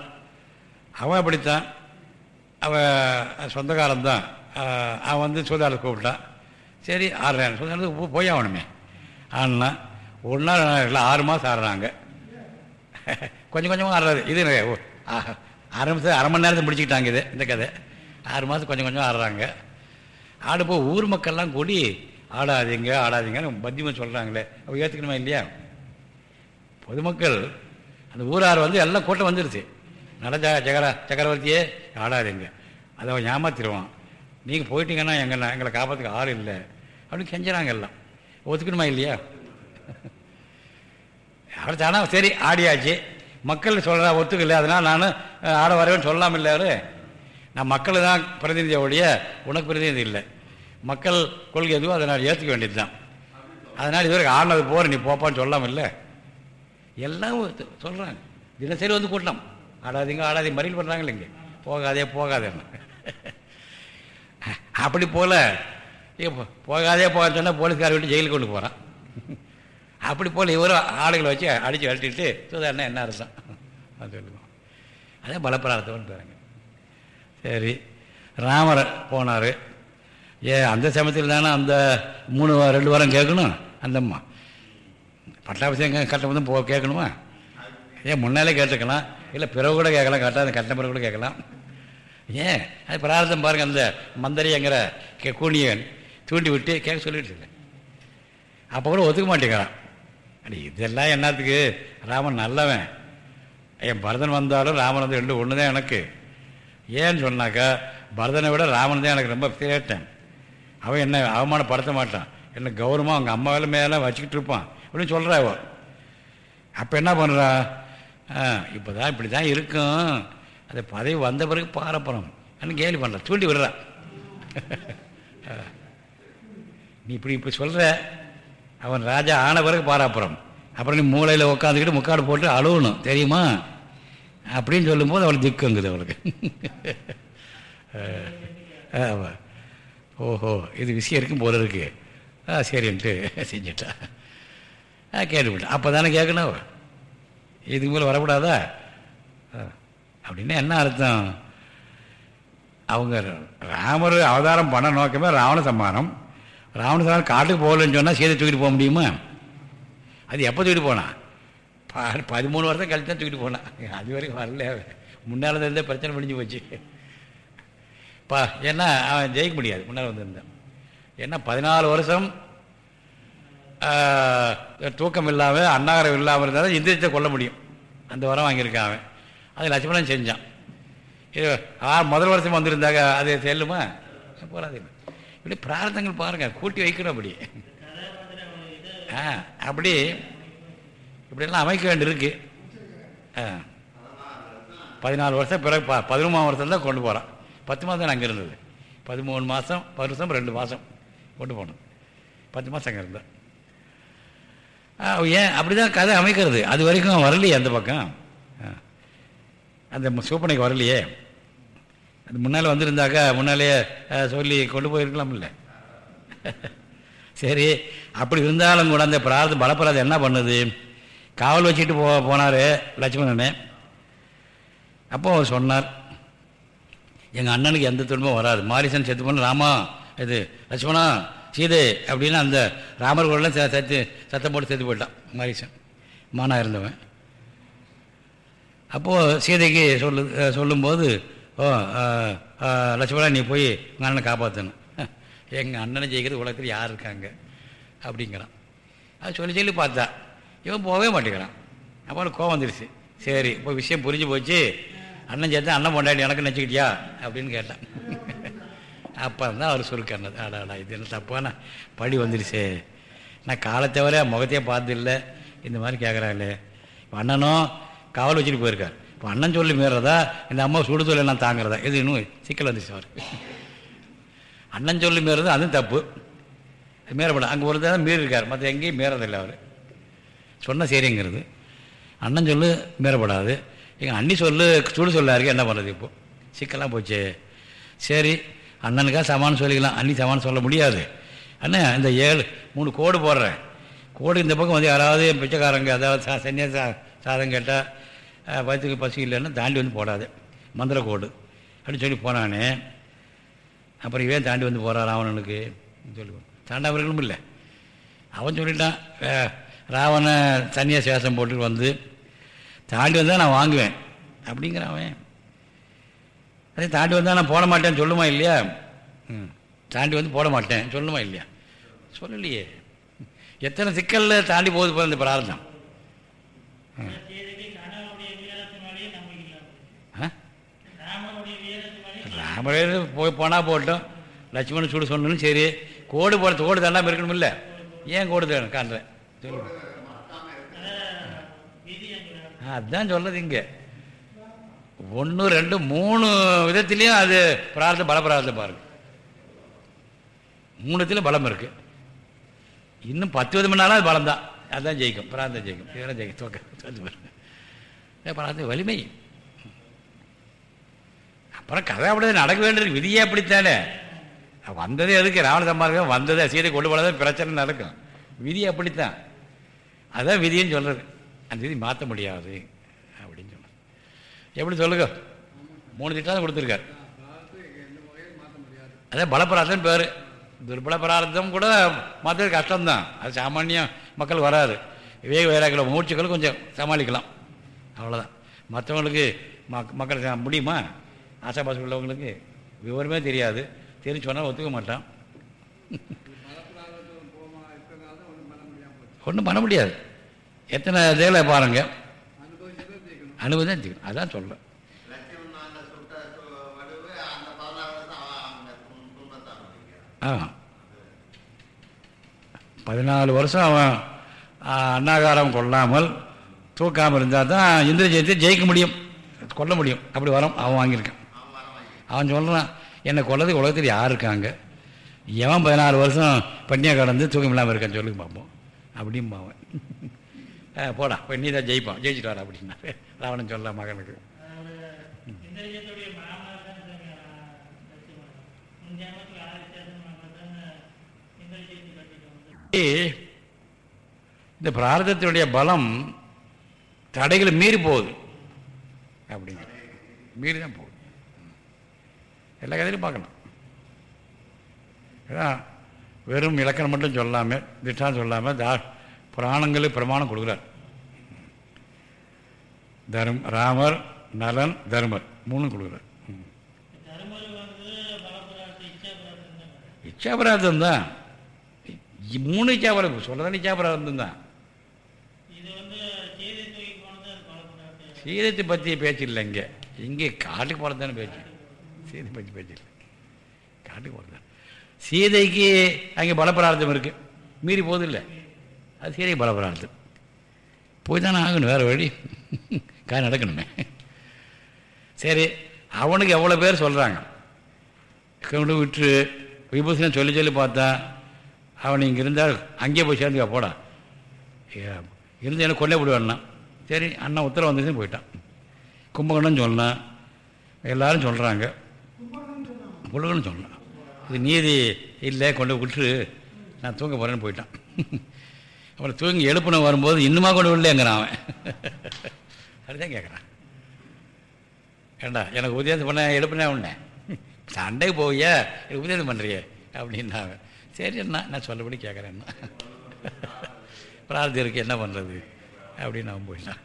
அவன் அப்படித்தான். அவன் சொந்தக்காரன் அவன் வந்து சூதாரத்தை கூப்பிட்டான். சரி ஆடுறேன் சூதாரத்துக்கு போய் ஆகணுமே. ஆனா ஒரு நாள் இல்லை ஆறு மாதம் ஆடுறாங்க கொஞ்சம் கொஞ்சமாக ஆடுறாரு இது ஆரம்பித்து அரை மணி நேரத்தை முடிச்சுக்கிட்டாங்க இது இந்த கதை. ஆறு மாதம் கொஞ்சம் கொஞ்சம் ஆடுறாங்க ஆடுப்போ ஊர் மக்கள்லாம் கூடி ஆடாதீங்க ஆடாதீங்கன்னு பத்தியமாக சொல்கிறாங்களே அவள் ஏற்றுக்கணுமா இல்லையா? பொதுமக்கள் அந்த ஊரார் வந்து எல்லாம் கூட்டம் வந்துருச்சு. நட ஜகர சக்கரவர்த்தியே எங்கே அதை அவன் ஏமாத்திடுவான் நீங்கள் போயிட்டீங்கன்னா எங்கள் எங்களை காப்பாற்றுக்கு ஆள் இல்லை. அப்படின்னு கெஞ்சுறாங்க எல்லாம். ஒத்துக்கணுமா இல்லையா? அவர் தானே சரி ஆடியாச்சு. மக்கள் சொல்கிறா ஒத்துக்கல. அதனால் நான் ஆட வரவேன்னு சொல்லாமல் இல்லை நான் மக்கள் தான் பிரதிநிதியோடைய ஒழிய உனக்கு பிரதிநிதி இல்லை. மக்கள் கொள்கை எதுவும் அதை நான் ஏற்றுக்க வேண்டியது தான் அதனால் இதுவரைக்கும் ஆடினது போகிற நீ போப்பான்னு சொல்லாமல் இல்லை. எல்லாம் சொல்கிறாங்க தினசரி வந்து கூட்டம் ஆடாதீங்க ஆடாதீங்க. மறியல் பண்ணுறாங்க இங்கே. போகாதே போகாதேன்னு. [laughs] அப்படி போல் போகாதே போகாது சொன்னால் போலீஸ்கார விட்டு ஜெயிலுக்கு கொண்டு போகிறான் [laughs] அப்படி போல் இவரும் ஆளுகளை வச்சு அடித்து அழட்டிட்டு சுதாரணம் என்ன அர்த்தம் அது சொல்லுவோம் அதே பலப்பிரார்த்தம்னு பாருங்க சரி. ராமர் போனார். ஏ அந்த சமயத்தில் தானே அந்த மூணு ரெண்டு வாரம் கேட்கணும் அந்தம்மா பட்டாபிஷேகம் கட்டம் வந்து போ கேட்கணுமா? ஏன் முன்னாலே கேட்டுக்கலாம் இல்லை பிறகு கூட கேட்கலாம். கரெக்டாக அந்த கட்டின பிறகு கூட கேட்கலாம். ஏன் அது பிரார்த்தம் பாருங்கள் அந்த மந்தரிங்கிற கே கூனியன் தூண்டி விட்டு கேட்க சொல்லிட்டு அப்போ கூட ஒத்துக்க மாட்டேங்கிறான். அடி இதெல்லாம் என்னத்துக்கு? ராமன் நல்லவன். என் பரதன் வந்தாலும் ராமன் வந்து ரெண்டு ஒன்று தான் எனக்கு. ஏன்னு சொன்னாக்கா பரதனை விட ராமன் தான் எனக்கு ரொம்ப சேட்டேன் அவன் என்ன அவமானப்படுத்த மாட்டான். என்ன கௌரவமாக அவங்க அம்மாவில் மேலே வச்சுக்கிட்டு இருப்பான். அப்படின்னு சொல்கிறா அவன் அப்போ என்ன பண்ணுறா இப்போ தான் இப்படி தான் இருக்கும். அது பதவி வந்த பிறகு பாரப்புறம் அப்படின்னு கேலி பண்ணுற தூண்டி விடுறா. நீ இப்படி இப்படி சொல்கிற அவன் ராஜா ஆன பிறகு பாராப்புறம். அப்புறம் நீ மூளையில் உட்காந்துக்கிட்டு முக்காடு போட்டு அழுவணும். தெரியுமா? அப்படின்னு சொல்லும்போது அவளுக்கு திக்குங்குது அவளுக்கு ஓஹோ இது விஷயம் இருக்கும் போல இருக்கு. ஆ சரின்ட்டு செஞ்சிட்டா. கேட்டுவிட்டேன் அப்போ தானே கேட்கணும். அவ. இதுக்கு மேலே வரக்கூடாதா? அப்படின்னா என்ன அர்த்தம்? அவங்க ராமர் அவதாரம் பண்ண நோக்கமே ராவண சம்மானம். ராவண சம்மானம் காட்டுக்கு போகலன்னு சொன்னால் சீதை தூக்கிட்டு போக முடியுமா? அது எப்போ தூக்கிட்டு போனான் ப பதிமூணு வருஷம் கழித்து தான் தூக்கிட்டு போனான் அது வரைக்கும் வரல முன்னால் இருந்தே பிரச்சனை முடிஞ்சு போச்சு. பா ஏன்னா அவன் ஜெயிக்க முடியாது. முன்னால் வந்திருந்தான். ஏன்னா பதினாலு வருஷம் தூக்கம் இல்லாமல் அன்னாகரம் இல்லாமல் இருந்தால் தான் இந்திரியத்தை கொல்ல முடியும். அந்த வரம் வாங்கியிருக்கான் அவன். அது லட்சுமணன் செஞ்சான். இது ஆ முதல் வருஷம் வந்திருந்தாங்க அது செல்லுமா? போகாது இப்படி பிரார்த்தங்கள் பாருங்கள் கூட்டி வைக்கணும் அப்படி. ஆ அப்படி இப்படியெல்லாம் அமைக்க வேண்டியிருக்கு. ஆ. பதினாலு வருஷம் பிறகு ப பதிமூணு வருஷம் தான் கொண்டு போகிறான் பத்து மாதம் அங்கே இருந்தது. பதிமூணு மாதம் வருஷம் ரெண்டு மாதம் கொண்டு போகணும் பத்து மாதம் அங்கே இருந்தேன். ஏன்? அப்படி தான் கதை அமைக்கிறது. அது வரைக்கும் வரலையே அந்த பக்கம். ஆ. அந்த சூப்பனைக்கு வரலையே. அது முன்னால் வந்திருந்தாக்கா முன்னாலே சொல்லி கொண்டு போயிருக்கலாம்ல சரி அப்படி இருந்தாலும் கூட அந்த பிரார்த்தம் பலப்பிராதம் என்ன பண்ணுது? காவல் வச்சுட்டு போ போனார் லட்சுமணனே. அப்போ அவர் சொன்னார் எங்கள் அண்ணனுக்கு எந்த துன்பம் வராது. மாரிசன் செத்து போன ராமா இது லட்சுமணா சீதை அப்படின்னு அந்த ராமர் கூட சத்து சத்தம் போட்டு செத்து போயிட்டான் மாரிசன் மானா இருந்தவன். அப்போது சீதைக்கு சொல்லு சொல்லும்போது ஓ லட்சுமணா நீ போய் உங்கள் அண்ணனை காப்பாற்றணும் [laughs] எங்கள் அண்ணனை ஜெயிக்கிறது உலகத்தில் யார் இருக்காங்க? அப்படிங்கிறான். அது சொல்லி சொல்லி பார்த்தா இவன் போகவே மாட்டேங்கிறான். அப்போ கோவம் வந்துருச்சு. சரி இப்போ விஷயம் புரிஞ்சு போச்சு. அண்ணன் சேர்த்து அண்ணன் கொண்டாடி எனக்கு நினச்சிக்கிட்டியா அப்படின்னு கேட்டான். [laughs] அப்போ தான் அவர் சுருக்கண்ணது அடாடா இது என்ன தப்பான படி வந்துடுச்சே நான் காலை தவிர முகத்தையே பார்த்ததில்ல இந்த மாதிரி கேட்குறாங்களே இப்போ அண்ணனும் காவல் வச்சுட்டு போயிருக்கார். இப்போ அண்ணன் சொல்லி மீறதா இந்த அம்மா சுடுதொலை நான் தாங்கிறதா? இது இன்னும் சிக்கல் வந்துச்சு அவர் அண்ணன் சொல்லி மீறது அதுவும் தப்பு. மீறப்படும் அங்கே ஒரு தான் மீறிருக்கார் மற்ற எங்கேயும் மீறதில்லை அவர். சொன்ன சரிங்கிறது. அண்ணன் சொல்லு மீறப்படாது. எங்கள் அண்ணி சொல்லு சுடு சொல்லாருக்கு என்ன பண்ணுறது இப்போது சிக்கலாக போச்சு. சரி அண்ணனுக்காக சமானம் சொல்லிக்கலாம். அண்ணி சமானம் சொல்ல முடியாது. அண்ணன் இந்த ஏழு மூணு கோடு போடுறேன். கோடு இந்த பக்கம் வந்து யாராவது பிச்சைக்காரங்க அதாவது சா சன்னியா சா சாதம் கேட்டால் வயிற்றுக்கு பசி இல்லைன்னா தாண்டி வந்து போடாது. மந்திர கோடு. அப்படின்னு சொல்லி போனானே. அப்புறம் இவன் தாண்டி வந்து போகிறான் ராவணனுக்கு. சொல்லி தாண்டவர்களும் இல்லை. அவன் சொல்லிட்டான் ராவண தனியாக சேஷம் போட்டு வந்து தாண்டி வந்தால் நான் வாங்குவேன். அப்படிங்கிறான் அவன். அதே தாண்டி வந்தால் நான் போட மாட்டேன்னு சொல்லுமா இல்லையா? ம். தாண்டி வந்து போட மாட்டேன். சொல்லுமா இல்லையா? சொல்லலையே. எத்தனை சிக்கலில் தாண்டி போகுது போகிற இந்த பிரார்த்தம். ஆ? ராமரே போய் போனால் போட்டோம். லட்சுமணன் சுடு சொன்னு சரி. கோடு போடுறது கோடு தண்டாமல் இருக்கணும் இல்லை ஏன் கோடு தேணும் காண்றேன் சொல்லுங்க ஆ, அதான் இங்கே. ஒன்று ரெண்டு மூணு விதத்துலேயும் அது பிரார்த்தம் பல பிரார்த்தம் பாருங்க மூணுத்தில் பலம் இருக்குது இன்னும் பத்து விதம்னாலும் அது பலம் தான் அதுதான் ஜெயிக்கும். பிரார்த்தம் ஜெயிக்கும். இதெல்லாம் ஜெயிக்கும். தோக்க பிரார்த்தம் வலிமை. அப்புறம் கதை அப்படி நடக்க வேண்டியது. விதியே அப்படித்தானே? வந்ததே எதுக்கு? ராவண சம்பாதகம் வந்ததே. சீதை கொண்டு போனதே பிரச்சனை நடக்கும். விதி அப்படித்தான். அதுதான் விதின்னு சொல்கிறது அந்த விதி மாற்ற முடியாது. எப்படி சொல்லுங்க? மூணு திட்டம் கொடுத்துருக்கார். அதே பலப்பிரார்த்தம் பேர். துர்பல பிரார்த்தம் கூட மாற்றது கஷ்டம்தான். அது சாமானியம் மக்கள் வராது. விவேக வைராக்கில் மூச்சுக்கள் கொஞ்சம் சமாளிக்கலாம். அவ்வளோதான் மற்றவங்களுக்கு மக் மக்கள் முடியுமா? ஆசாபாசம் உள்ளவங்களுக்கு விவரமே தெரியாது. தெரிஞ்சு சொன்னால் ஒத்துக்க மாட்டான். ஒன்றும் பண்ண முடியாது. எத்தனை இதில் பாருங்க. அனுபவம் தான் தெரியும் அதான் சொல்கிறேன் ஆ. பதினாலு வருஷம் அவன் அன்னாகாரம் கொள்ளாமல் தூக்காமல் இருந்தால் தான் இந்திர ஜெயத்தை ஜெயிக்க முடியும். கொல்ல முடியும். அப்படி வரோம் அவன் வாங்கியிருக்கான். அவன் சொல்கிறான் என்னை கொள்ளது உலகத்தில் யார் இருக்காங்க? எவன் பதினாலு வருஷம் பண்ணியாக கடந்து தூக்கம் இல்லாமல் இருக்கான்னு சொல்லுங்க பார்ப்போம் அப்படின்னு அவன். ஆ, போடா போய் நீ தான் ஜெயிப்பான். ஜெயிச்சுட்டு வர அப்படின்னா ராவணன் சொல்ல மகனுக்கு. இந்த பிரார்த்தத்தினுடைய பலம் தடைகளை மீறி போகுது. அப்படிங்கிற மீறி தான் போகுது. எல்லா கதையிலும் பார்க்கணும். ஏன்னா வெறும் இலக்கணம் மட்டும் சொல்லாமல் திட்டம் சொல்லாமல் தா புராணங்களுக்கு பிரமாணம் கொடுக்குறார். தர்ம ராமர் நலன் தர்மர். மூணும் கொடுக்குறார். இச்சாபராதம் தான். மூணு இச்சாபராதம். சொல்லதான் இச்சாபராதம் தான். சீதத்தை பற்றி பேச்சு இல்லை இங்கே. இங்கே காட்டுக்கு போகிறது தானே பேச்சு. சீதை பற்றி பேச்சு இல்லை காட்டுக்கு போகிறது சீதைக்கு அங்கே பலப்பிரார்த்தம் இருக்குது மீறி போகுது இல்லை. அது சீதைக்கு பலப்பிரார்த்தம் போய் தானே ஆகணும் வேறு வழி. காய் நடக்கணுமே. சரி அவனுக்கு எவ்வளோ பேர் சொல்கிறாங்க கொண்டு விட்டு விபூஷணம் சொல்லி சொல்லி பார்த்தா அவன் இங்கே இருந்தால் அங்கேயே போய் சேர்ந்து போடா. இருந்து எனக்கு கொண்டே விடுவான்னா சரி அண்ணன் உத்தரவு வந்துச்சுன்னு போயிட்டான். கும்பகோணம்னு சொன்னான் எல்லாரும் சொல்கிறாங்க புழுகன்னு சொன்னான் இது நீதி இல்லை கொண்டு விட்டு நான் தூங்க போகிறேன்னு போயிட்டான். அப்புறம் தூங்கி எழுப்புன வரும்போது இன்னுமா கொண்டு விடலைங்கிறான் அவன். அதுதான் கேட்குறான் ஏண்டா எனக்கு உதயம் பண்ண எழுப்புனே உடனே சண்டைக்கு போவியா? எனக்கு உதயம் பண்ணுறியே அப்படின்னாங்க. சரி என்ன நான் சொல்லபடி கேட்குறேன்னா பிரார்த்தி இருக்கு என்ன பண்ணுறது அப்படின்னு அவன் போயிட்டான்.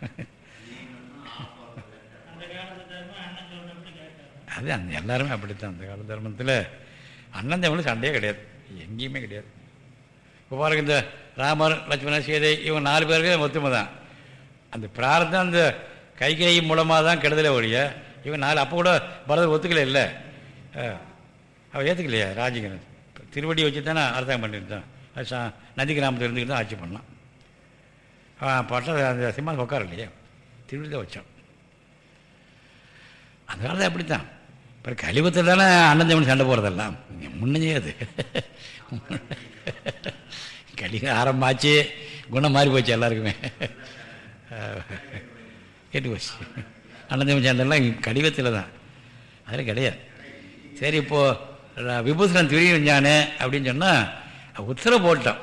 அது அந்த எல்லாருமே அப்படித்தான். அந்த கால தர்மத்தில் அண்ணன் தம்பிலும் சண்டையே கிடையாது. எங்கேயுமே கிடையாது. இப்போ பாருங்க இந்த ராமர் லட்சுமணன் சீதை இவங்க நாலு பேருக்கு ஒத்துமை தான் அந்த பிரார்த்தம் அந்த கை கை மூலமாக தான் கெடுதலே ஒழிய இவன் நாலு அப்போ கூட பரதர் ஒத்துக்கல இல்லை. அவள் ஏற்றுக்கலையா ராஜிகரன் திருவடி வச்சு தானே அரசாங்கம் பண்ணியிருந்தான் அது சா நந்தி கிராமத்தில் இருந்துக்கிட்டு தான் ஆட்சி பண்ணான். அவன் பட்ட அந்த சிம்மாசம் உட்கார இல்லையா. திருவடி தான் வச்சான். அந்த காலத்தில் அப்படித்தான். இப்போ கழிவத்தில் தானே அண்ணன் சண்டை போகிறதெல்லாம் முன்னே அது. கழிவு ஆரம்பமாச்சு குணம் மாறி போச்சு எல்லாருக்குமே. கேட்டு போச்சு. அண்ணன் தம்பி சண்டைலாம் கடிவத்தில் தான். அதில் கிடையாது. சரி இப்போது விபூஷணன் திரும்பி வந்தானே அப்படின்னு சொன்னால் உத்தரவு போட்டான்.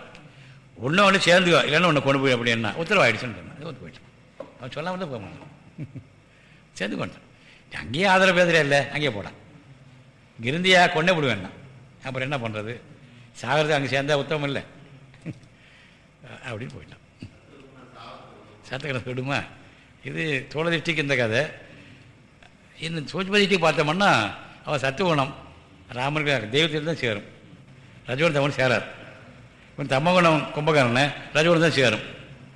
ஒன்று ஒன்று சேர்ந்துக்கோ இல்லைன்னா ஒன்று கொண்டு போய் அப்படின்னா உத்தரவு ஆயிடுச்சுன்னு சொன்னான் அது ஒத்து போயிட்டு அவன் சொல்லாமல் தான் போக மாட்டான். சேர்ந்து கொண்டான். அங்கேயே ஆதரவு பேசுகிற இல்லை? அங்கேயே போடான் இங்கே இருந்தியா கொண்டே விடுவேன் அப்புறம் என்ன பண்ணுறது சாகிறது அங்கே சேர்ந்தா உத்தமம் இல்லை. அப்படின்னு போயிட்டான். சத்தக்கடை விடுமா இது தோழதிஷ்டிக்கு இந்த கதை. இந்த சூட்சதிஷ்டிக்கு பார்த்தோம்னா அவன் சத்துவகுணம். ராமனுக்கு தெய்வத்தில் தான் சேரும். ரஜோன் தமன் சேரார். இவன் தமகுணம் கும்பகர்ணன் ரஜோன் தான் சேரும்.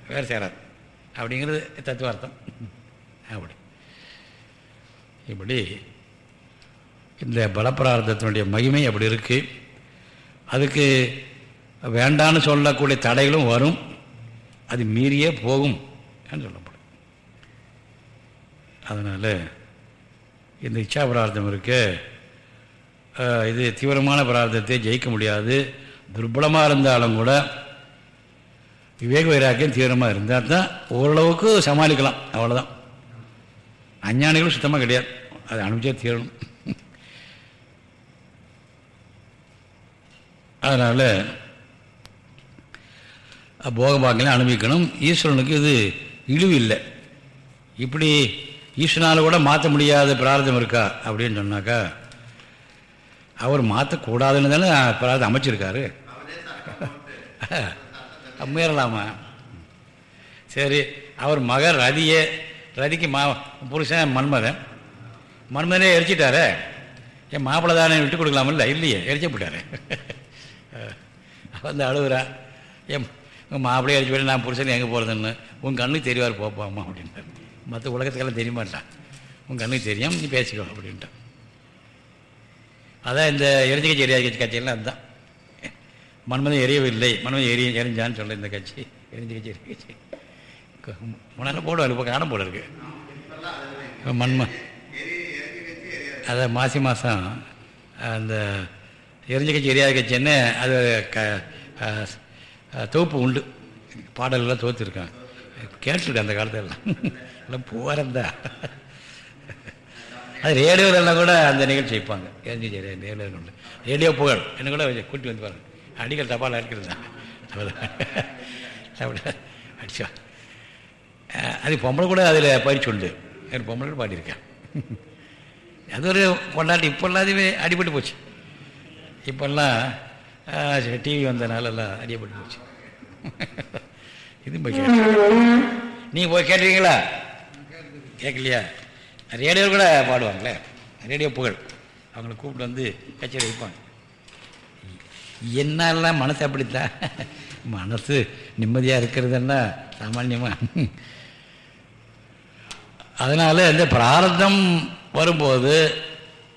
வேறு சேரார் அப்படிங்கிறது தத்துவார்த்தம். அப்படி. இப்படி இந்த பலப்பிரார்த்தத்தினுடைய மகிமை அப்படி இருக்குது அதுக்கு வேண்டான்னு சொல்லக்கூடிய தடைகளும் வரும். அது மீறியே போகும் என்று சொல்லப்படும். அதனால் இந்த இச்சா பிரார்த்தம் இருக்க இது தீவிரமான பிரார்த்தத்தை ஜெயிக்க முடியாது. துர்பலமாக இருந்தாலும் கூட விவேக வைராக்கியம் தீவிரமாக இருந்தால் தான் ஓரளவுக்கு சமாளிக்கலாம். அவ்வளோதான் அஞ்ஞானிகளும் சுத்தமாக கிடையாது. அதை அனுப்பிச்சே தீரணும். அதனால் போகபாக்கியம் அனுபவிக்கணும். ஈஸ்வரனுக்கு இது இழிவு இல்லை. இப்படி ஈஸ்வரனால் கூட மாற்ற முடியாத பிரார்த்தம் இருக்கா? அப்படின்னு சொன்னாக்கா அவர் மாற்றக்கூடாதுன்னு தானே பிரார்த்தம் அமைச்சிருக்காரு. [laughs] முயறலாமா? சரி அவர் மகன் ரதியே ரதிக்கு மா புருஷன் மன்மதன். மன்மதனே எரிச்சிட்டாரே. என் மாப்பிள்ளை தானே விட்டு கொடுக்கலாமில்ல? இல்லையே எரிச்ச போட்டாரு [laughs] வந்து அழுகுறா. என் உங்கள் மாப்பிள்ளையை எரிச்சு போய் நான் புருஷன் எங்கே போகிறதுன்னு உன் கண்ணுக்கு தெரியவார் போப்பாமா அப்படின்னு மற்ற உலகத்துக்கெல்லாம் தெரிய மாட்டான் உன் கண்ணுக்கு தெரியும் நீ பேசிக்கோ அப்படின்ட்டான் அதான் இந்த எரிஞ்சிக்க எரியாத கட்சியெல்லாம் அதுதான். மன்மதன் எரியவில்லை. மன்மதன் எரிய எரிஞ்சான்னு சொல்ல இந்த கட்சி. எரிஞ்சிக்க எரிய கட்சி. முன்னால் போடுவாங்க இப்போ காண போல இருக்கு. மண்ம அதான் மாசி மாதம் அந்த எரிஞ்ச கட்சி எரியாத கட்சின்னு அது க தொகுப்பு உண்டு. பாடல்கள்லாம் தொகுத்துருக்காங்க. கேட்டுருக்கேன் அந்த காலத்திலலாம் எல்லாம் போகிறந்தா அது ரேடியோலெல்லாம் கூட அந்த நிகழ்ச்சி வைப்பாங்க. எரிஞ்சு ரேடியோ ரேடியோ புகழ். என்ன கூட கூட்டி வந்து பாருங்க. அடிக்கல் தபால் அடிக்கிறது. தான் அடிச்சா. அது பொம்பளை கூட அதில் பயிற்சி உண்டு. ஒரு பொம்பளை கூட பாடியிருக்கேன். அது ஒரு கொண்டாட்டி இப்போல்லாம் அதுவே அடிபட்டு போச்சு. இப்போல்லாம் டிவி வந்தனால எல்லாம் அடிபட்டு போச்சு. இது போய் கேட்டு நீங்கள் போய் கேட்டுறீங்களா கேட்கலையா? ரேடியோ கூட பாடுவாங்களே? ரேடியோ புகழ். அவங்கள கூப்பிட்டு வந்து கச்சேரி வைப்பாங்க. என்னெல்லாம் மனசு அப்படித்தான் மனசு நிம்மதியாக இருக்கிறதுன்னா சாமான்யமாக அதனால் இந்த பிராரத்தம் வரும்போது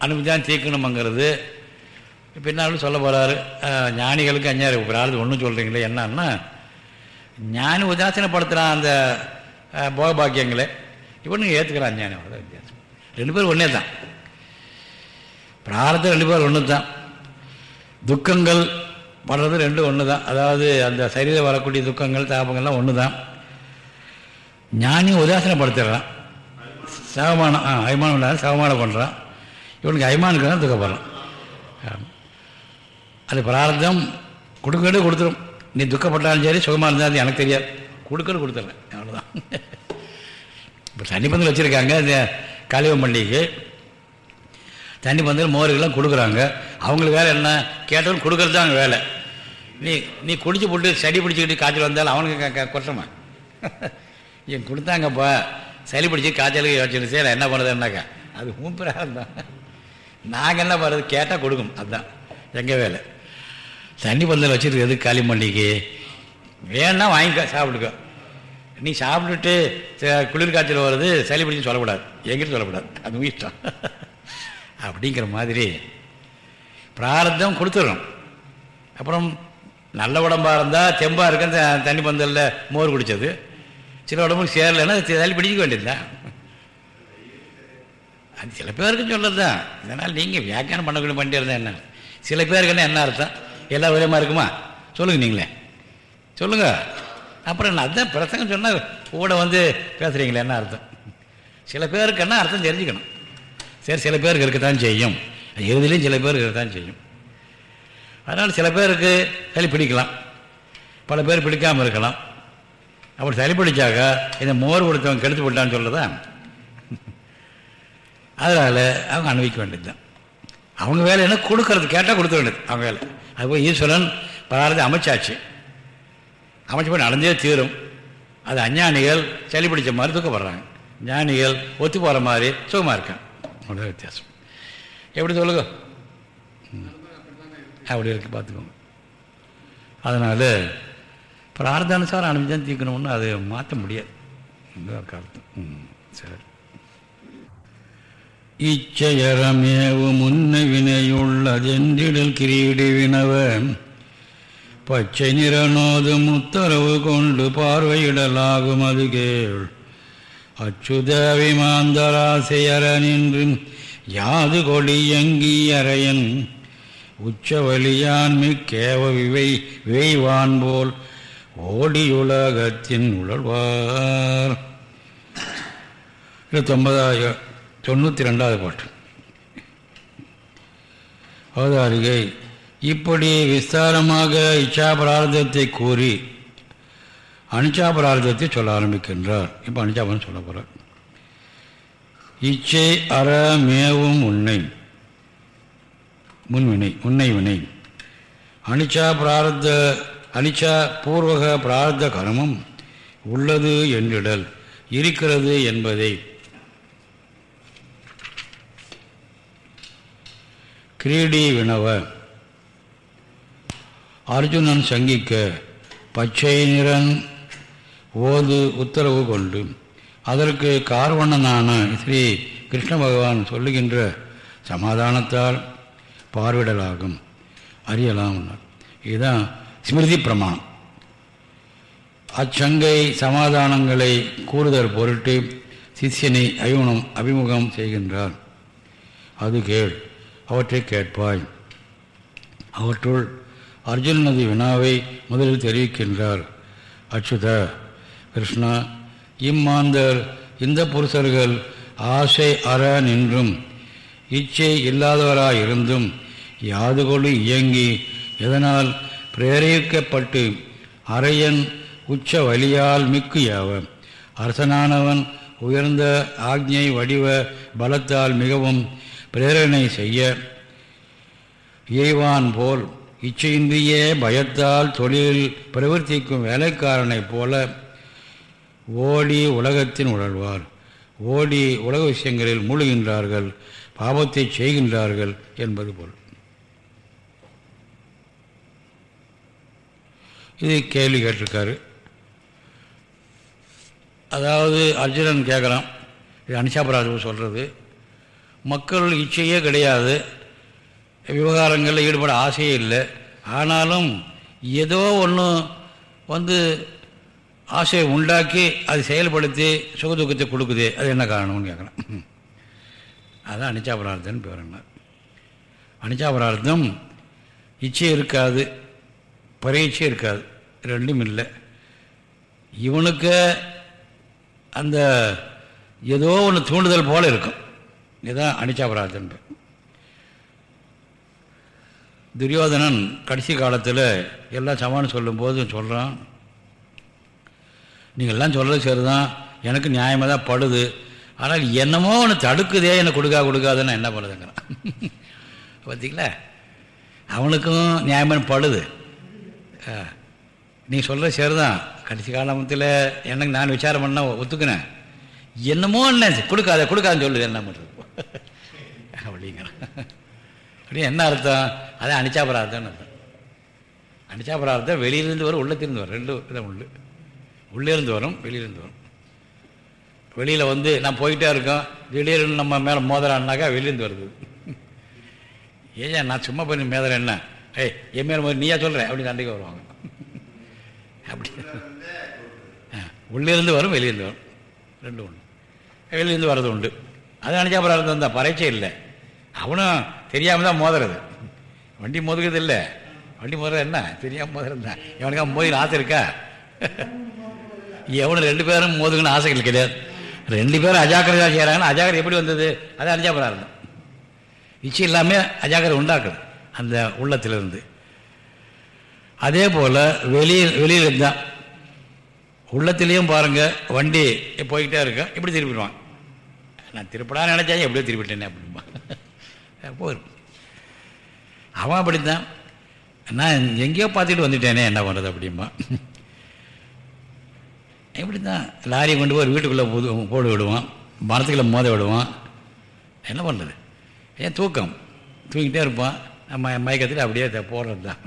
அனுபவிதான் தீர்க்கணுங்கிறது பின்னாலும் சொல்ல போகிறாரு ஞானிகளுக்கு அஞ்சாறு பிராரதம் ஒன்றும் சொல்கிறீங்களே என்னன்னா ஞானி உதாசீனப்படுத்துகிறான் அந்த போகபாக்கியங்களை. இவனுங்க ஏற்றுக்கிறான் அஞ்ஞானி அவ்வளோதான் வித்தியாசம். ரெண்டு பேரும் ஒன்றே தான் பிராரதம் ரெண்டு பேரும் ஒன்று தான் துக்கங்கள் வர்றது ரெண்டும் ஒன்று தான் அதாவது அந்த சரீரம் வரக்கூடிய துக்கங்கள் தாபங்கள்லாம் ஒன்று தான் ஞானியும் உதாசனப்படுத்திடுறான் சவமானம் ஆ அபிமானம் இல்லாத சவமானம் பண்ணுறான் இவனுக்கு அபிமானுக்கு தான் துக்கப்படுறான் அது பிரார்த்தம் கொடுக்கறது கொடுத்துரும். நீ துக்கப்பட்டாலும் சரி சுகமாக இருந்தாலும் எனக்கு தெரியாது. கொடுக்கறது கொடுத்துட்றேன் அவ்வளோதான் இப்போ தண்ணி பந்தல் வச்சுருக்காங்க இந்த கழிவு பண்டிகைக்கு. தண்ணி பந்தல் மோருக்கெல்லாம் கொடுக்குறாங்க. அவங்களுக்கு வேலை என்ன? கேட்டவன் கொடுக்கறது தான் அவங்க வேலை. நீ நீ குடிச்சு போட்டு சளி பிடிச்சிக்கிட்டு காய்ச்சல் வந்தாலும் அவனுக்கு குற்றமா என் [laughs] கொடுத்தாங்கப்பா சளி பிடிச்சி காய்ச்சலுக்கு வச்சுருச்சு நான் என்ன பண்ணுறதுன்னாக்கா அது மூப்பிராகம் தான். நாங்கள் என்ன பண்ணுறது கேட்டால் கொடுக்கும். அதுதான் எங்கள் வேலை. தண்ணி பந்தல் வச்சுருக்கிறது எதுக்கு காளி மண்டிக்கு வேணா வாங்கிக்க சாப்பிட்டுக்கோ. நீ சாப்பிட்டுட்டு ச- குளிர் காய்ச்சல் வருது சளி பிடிச்சு சொல்லக்கூடாது. எங்கிட்ட சொல்லக்கூடாது. அது இஷ்டம். அப்படிங்கிற மாதிரி பிராரத்தம் கொடுத்துடணும் அப்புறம் நல்ல உடம்பாக இருந்தால் தெம்பாக இருக்க தண்ணி பந்தலில் மோர் குடித்தது சில உடம்புக்கு சேரலைன்னா சளி பிடிக்க வேண்டியதுதான் அது சில பேருக்கு சொல்கிறது தான் இதனால் நீங்கள் வியாக்கியானம் பண்ணக்கூடிய பண்ணிட்டு இருந்தால் என்ன? சில பேருக்குன்னா என்ன அர்த்தம்? எல்லா விதமாக இருக்குமா? சொல்லுங்கள் நீங்களே. சொல்லுங்கள் அப்புறம் என்ன அதுதான் பிரசங்கம் சொன்னால் கூட வந்து பேசுகிறீங்களே என்ன அர்த்தம்? சில பேருக்கு என்ன அர்த்தம் தெரிஞ்சுக்கணும். சரி சில பேருக்கு இருக்கத்தான் செய்யும். இறுதியிலையும் சில பேருக்கு இருக்கத்தான் செய்யும். அதனால் சில பேருக்கு சளி பிடிக்கலாம். பல பேர் பிடிக்காமல் இருக்கலாம். அப்படி சளி பிடிச்சாக்க இந்த மோர் கொடுத்தவன் கெடுத்து விட்டான்னு சொல்லதான் அதனால் அவங்க அனுபவிக்க வேண்டியது தான் அவங்க வேலை என்ன? கொடுக்கறது கேட்டால் கொடுக்க வேண்டியது. அவங்க வேலை. அது போய் ஈஸ்வரன் பராரதி அமைச்சாச்சு. அமைச்சு போய் நடந்தே தீரும். அது அஞ்ஞானிகள் சளி பிடிச்ச மாதிரி தூக்கப்படுறாங்க. ஞானிகள் ஒத்து போகிற மாதிரி சுகமாக இருக்கான் அவ்வளோதான் வித்தியாசம். எப்படி சொல்லுங்க? ம். அப்படி இருக்கு பார்த்துக்கோங்க. அதனால் பிரார்த்தானுசாரம் அனுப்பிச்சு தீர்க்கணும்னு அது மாற்ற முடியாது. இதுதான் கருத்து. ம் சரி. இச்சையரமேவு முன்ன வினையுள்ளதென்றிடல் கிரீடி வினவன். பச்சை நிறனோதும் முத்தரவு கொண்டு பார்வையிடலாகும் அது கேள். அச்சுதவி மாந்தராசையர நின்று யாது கொடியங்கி அறையன். உச்சவலியான் மிக்கேவ விவை விவைவான் போல் ஓடியுலகத்தின் உழல்வார். இருபத்தொன்பதாவது தொண்ணூற்றி ரெண்டாவது பாட்டு. அவதாரிகை இப்படி விஸ்தாரமாக இச்சா பிரார்த்தத்தை கூறி அனிச்சா பிரார்த்தத்தை சொல்ல ஆரம்பிக்கின்றார். இப்போ அனிச்சாபம் சொல்ல போகிறார் இச்சை அற மேவும் உன்னை முன்வினை உன்னை வினை. அனிச்சா பிரார்த்த அனிச்சா பூர்வக பிரார்த்த கர்மம் உள்ளது என்றிடல் இருக்கிறது என்பதை கிரீடி வினவ. அர்ஜுனன் சங்கிக்க பச்சை நிறன் ஓது உத்தரவு கொண்டு. அதற்கு கார்வணனான ஸ்ரீ கிருஷ்ண பகவான் சொல்லுகின்ற சமாதானத்தால் பார்விடலாகும். அறியலாம் இதுதான் ஸ்மிருதி பிரமாணம். அச்சங்கை சமாதானங்களை கூறுதல் பொருட்டு சிஷ்யனை அபிமுகம் அபிமுகம் செய்கின்றார். அது கேள் அவற்றை கேட்பாய். அவற்றுள் அர்ஜுனனது வினாவை முதலில் தெரிவிக்கின்றார். அச்சுத கிருஷ்ணா இம்மாந்தர் இந்த புருஷர்கள் ஆசை அற நின்றும் இச்சை இல்லாதவராயிருந்தும் யாதுகொண்டு இயங்கி எதனால் பிரேரிக்கப்பட்டு அரையன் உச்ச வலியால் மிக்கு யாவ அரசனானவன் உயர்ந்த ஆக்ஞை வடிவ பலத்தால் மிகவும் பிரேரணை செய்ய இயைவான் போல் இச்சையின்றியே பயத்தால் தொழிலில் பிரவர்த்திக்கும் வேலைக்காரனைப் போல ஓடி உலகத்தின் உழல்வார் ஓடி உலக விஷயங்களில் மூழ்கின்றார்கள் பாவத்தை செய்கின்றார்கள் என்பது போல். இது கேள்வி கேட்டிருக்காரு. அதாவது அர்ஜுனன் கேட்குறான் இது அனிஷாபராஜு சொல்கிறது மக்கள் இச்சையே கிடையாது. விவகாரங்களில் ஈடுபட ஆசையே இல்லை. ஆனாலும் ஏதோ ஒன்று வந்து ஆசையை உண்டாக்கி அது செயல்படுத்தி சுகதுக்கத்தை கொடுக்குது. அது என்ன காரணம்னு கேட்கலாம். அதுதான் அனிச்சாபரார்த்தம்னு பேர் அனிச்சாபரார்த்தம் இச்சை இருக்காது பரீட்சை இருக்காது ரெண்டும் இல்லை. இவனுக்கு அந்த ஏதோ ஒன்று தூண்டுதல் போல் இருக்கும். இதுதான் அனிச்சாபரார்த்தம் பேர். துரியோதனன் கடைசி காலத்தில் எல்லாம் சமான்னு சொல்லும்போது சொல்கிறான் நீங்கள் எல்லாம் சொல்கிறது சரிதான் எனக்கு நியாயமாக தான் படுது. ஆனால் என்னமோ ஒன்று தடுக்குதே என்னை கொடுக்கா கொடுக்காதுன்னு என்ன பண்ணுதுங்கிறான் [laughs] பார்த்தீங்களா அவனுக்கும் நியாயமான படுது. ஆ. நீ சொல்கிற சரிதான். கடைசி காலத்தில் எனக்கு நான் விசாரம் பண்ண ஒத்துக்கினேன். என்னமோ என்ன கொடுக்காத கொடுக்காதுன்னு சொல்லுது என்ன பண்ணுறது [laughs] அப்படிங்கிறான். அப்படி என்ன அர்த்தம்? அது அனிச்சாபரார்த்தம்னு அர்த்தம். அனிச்சாபரார்த்தம் வெளியிலேருந்து வரும் உள்ளத்திலிருந்து வரும். ரெண்டு இதான் உள்ள உள்ளேருந்து வரும் வெளியிலேருந்து வரும். வெளியில் வந்து நான் போயிட்டே இருக்கோம் திடீர்னு நம்ம மேலே மோதலான்னாக்கா வெளியிலேருந்து வருது. ஏன் நான் சும்மா பண்ணி மேதல என்ன? ஏய் என் மேலே மோதி நீயா சொல்கிறேன் அப்படின்னு சண்டைக்கு வருவாங்க. அப்படி. ஆ, உள்ளேருந்து வரும் வெளியிருந்து வரும். ரெண்டு ஒன்று வெளியிருந்து வர்றது உண்டு. அது அர்த்தம் வந்தால் பறைச்சே இல்லை. அவனும் தெரியாமல் தான் மோதுறது. வண்டி மோதுகிறது இல்லை வண்டி மோதுறது என்ன? தெரியாமல் மோதுறது? தான் எவனுக்கா மோதின ஆசை இருக்கா? எவனு ரெண்டு பேரும் மோதுகணும் ஆசைகள் கிடையாது. ரெண்டு பேரும் அஜாக்கிரதா செய்கிறாங்கன்னா அஜாக்கிரதை எப்படி வந்தது? அது அனுஜாபரார்த்தம் நிச்சயம் இல்லாமல் அஜாக்கிரதை உண்டாக்குது அந்த உள்ளத்திலிருந்து. அதே போல் வெளியில் வெளியில் இருந்தான் உள்ளத்திலையும் பாருங்கள் வண்டி போய்கிட்டே இருக்கேன் இப்படி திருப்பிடுவான். நான் திருப்படான்னு நினச்சா எப்படியோ திருப்பிட்டேனே அப்படிம்பா போயிடும் அவன் அப்படித்தான். நான் எங்கேயோ பார்த்துட்டு வந்துட்டேனே என்ன பண்ணுறது அப்படிம்பான் இப்படி தான் லாரியை கொண்டு போய் வீட்டுக்குள்ளே போது போடு விடுவான். மரத்துக்குள்ளே மோத விடுவான். என்ன பண்ணுறது ஏன் தூக்கம்? தூங்கிட்டே இருப்பான். நம்ம மயக்கத்தில் அப்படியே போடுறது தான்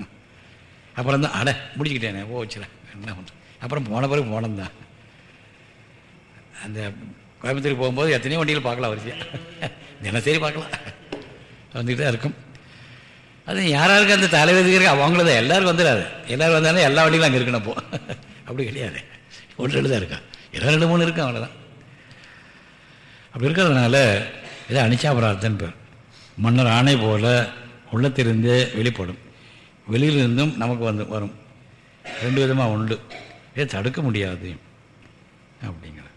அப்புறம் தான் அட முடிச்சுக்கிட்டேனே ஓ வச்சுறேன் என்ன பண்ணுறது அப்புறம் போன பிறகு போனது தான் அந்த கோயம்புத்தூருக்கு போகும்போது எத்தனையோ வண்டிகள் பார்க்கலாம் வரிசையாக தினசரி பார்க்கலாம். வந்துக்கிட்டு தான் இருக்கும். அது யாராருக்கு அந்த தலைவதி அவங்கள தான் எல்லோரும் வந்துடாது எல்லோரும் வந்தாலும் எல்லா வண்டிகளும் அங்கே இருக்கணும் அப்போ. அப்படி கிடையாது. ஒன்று ரெண்டு தான் இருக்கா? எல்லாம் ரெண்டு மூணு இருக்கும் அவ்வளோதான் அப்படி இருக்கிறதுனால இதை அனிச்சாபரார்த்தன் பேர். மன்னர் ஆணை போல உள்ளத்திலிருந்து வெளிப்படும். வெளியிலிருந்தும் நமக்கு வந்து வரும். ரெண்டு விதமாக உண்டு. இதை தடுக்க முடியாது. அப்படிங்கிற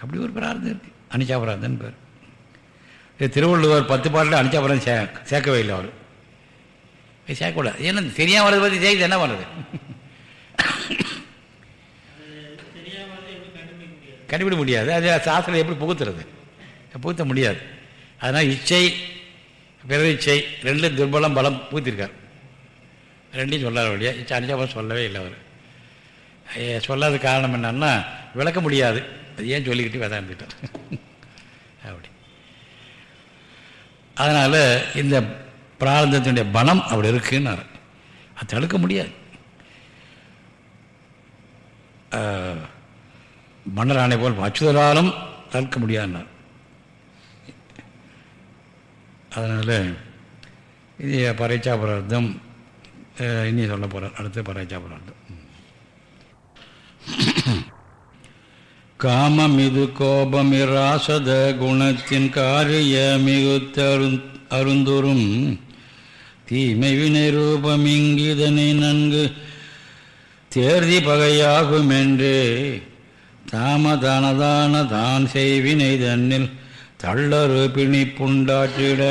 அப்படி ஒரு பிரார்த்தம் அனிச்சா பிரார்த்தன் பேர். இது திருவள்ளுவர் பத்து பாட்டில் அனிச்சாபரம் சே சேர்க்கவே இல்லை அவர். சேர்க்கக்கூடாது. ஏன்னா தெரியாமல் வரது பற்றி செய்து என்ன பண்ணுறது தெரியாமல் கண்டுபிடிக்க முடியாது. அது சாஸ்திரம் எப்படி புகுத்துறது? புகுத்த முடியாது. அதனால் இச்சை பிறகு இச்சை ரெண்டு துர்பலம் பலம் பூத்திருக்கார் ரெண்டையும் சொல்லாத வழியா இச்சை அனிச்சாபரம் சொல்லவே இல்லை அவர். சொல்லாத காரணம் என்னன்னா விளக்க முடியாது. அது ஏன் சொல்லிக்கிட்டு வேதாந்துட்டார் அதனால் இந்த பிராரந்தத்தினுடைய பலம் அப்படி இருக்குன்னார். அது தடுக்க முடியாது. ஆஹ், மன்னர் ஆணை போல் அச்சுதலாலும் தடுக்க முடியாதுன்னார். அதனால் இது பறைச்சா பிரார்த்தம் இனி சொல்ல போகிறார் அடுத்து பறைச்சா பிரார்த்தம். காமமிது கோபமிராசத குணத்தின் காரிய மிகுத்த அருந்துரும் தீமை வினை ரூபமிங்கிதனை நன்கு தேர்தி பகையாகுமென்றே. தாமதானதான தான் செய்வினை தன்னில் தள்ளறு பிணிப்புண்டாற்றிட.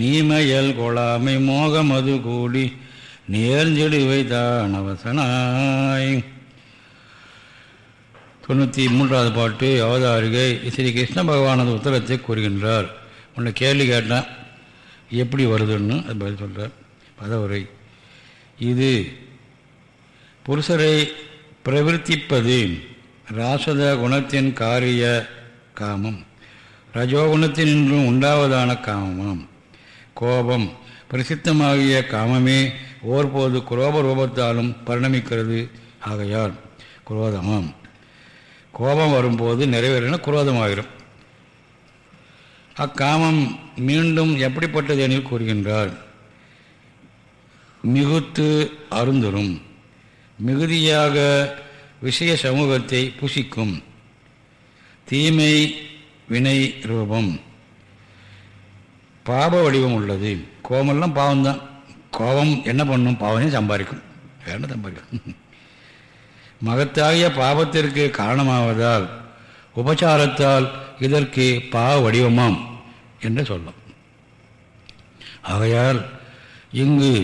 நீமையல் கொளாமை மோகமது கூடி நேர்ந்திடுவை தான் அவசனாய் தொண்ணூற்றி மூன்றாவது பாட்டு அவதாரிகை ஸ்ரீ கிருஷ்ண பகவானது உத்தரத்தை கூறுகின்றார். உன்னை கேள்வி கேட்டேன் எப்படி வருதுன்னு அது பதில் சொல்கிறார் பதவுரை. இது புருஷரை பிரவர்த்திப்பது ராசத குணத்தின் காரிய காமம். ரஜோகுணத்தினின்றும் உண்டாவதான காமமாம் கோபம் பிரசித்தமாகிய காமமே ஓர்போது குரோப ரூபத்தாலும் பரிணமிக்கிறது. ஆகையால் குரோதமாம். கோபம் வரும்போது நிறைவேறின குரோதமாகிடும் அக்காமம் மீண்டும் எப்படிப்பட்டது எனில் கூறுகின்றார். மிகுத்து அருந்தரும். மிகுதியாக விஷய சமூகத்தை புசிக்கும். தீமை வினை ரூபம். பாப வடிவம் உள்ளது. கோபமெல்லாம் பாவம்தான். கோபம் என்ன பண்ணும்? பாவமே சம்பாதிக்கும். வேற சம்பாதிக்கும்? மகத்தாகிய பாவத்திற்கு காரணமாவதால் உபச்சாரத்தால் இதற்கு பாவ வடிவமாம் என்று சொல்லும். ஆகையால் இங்கு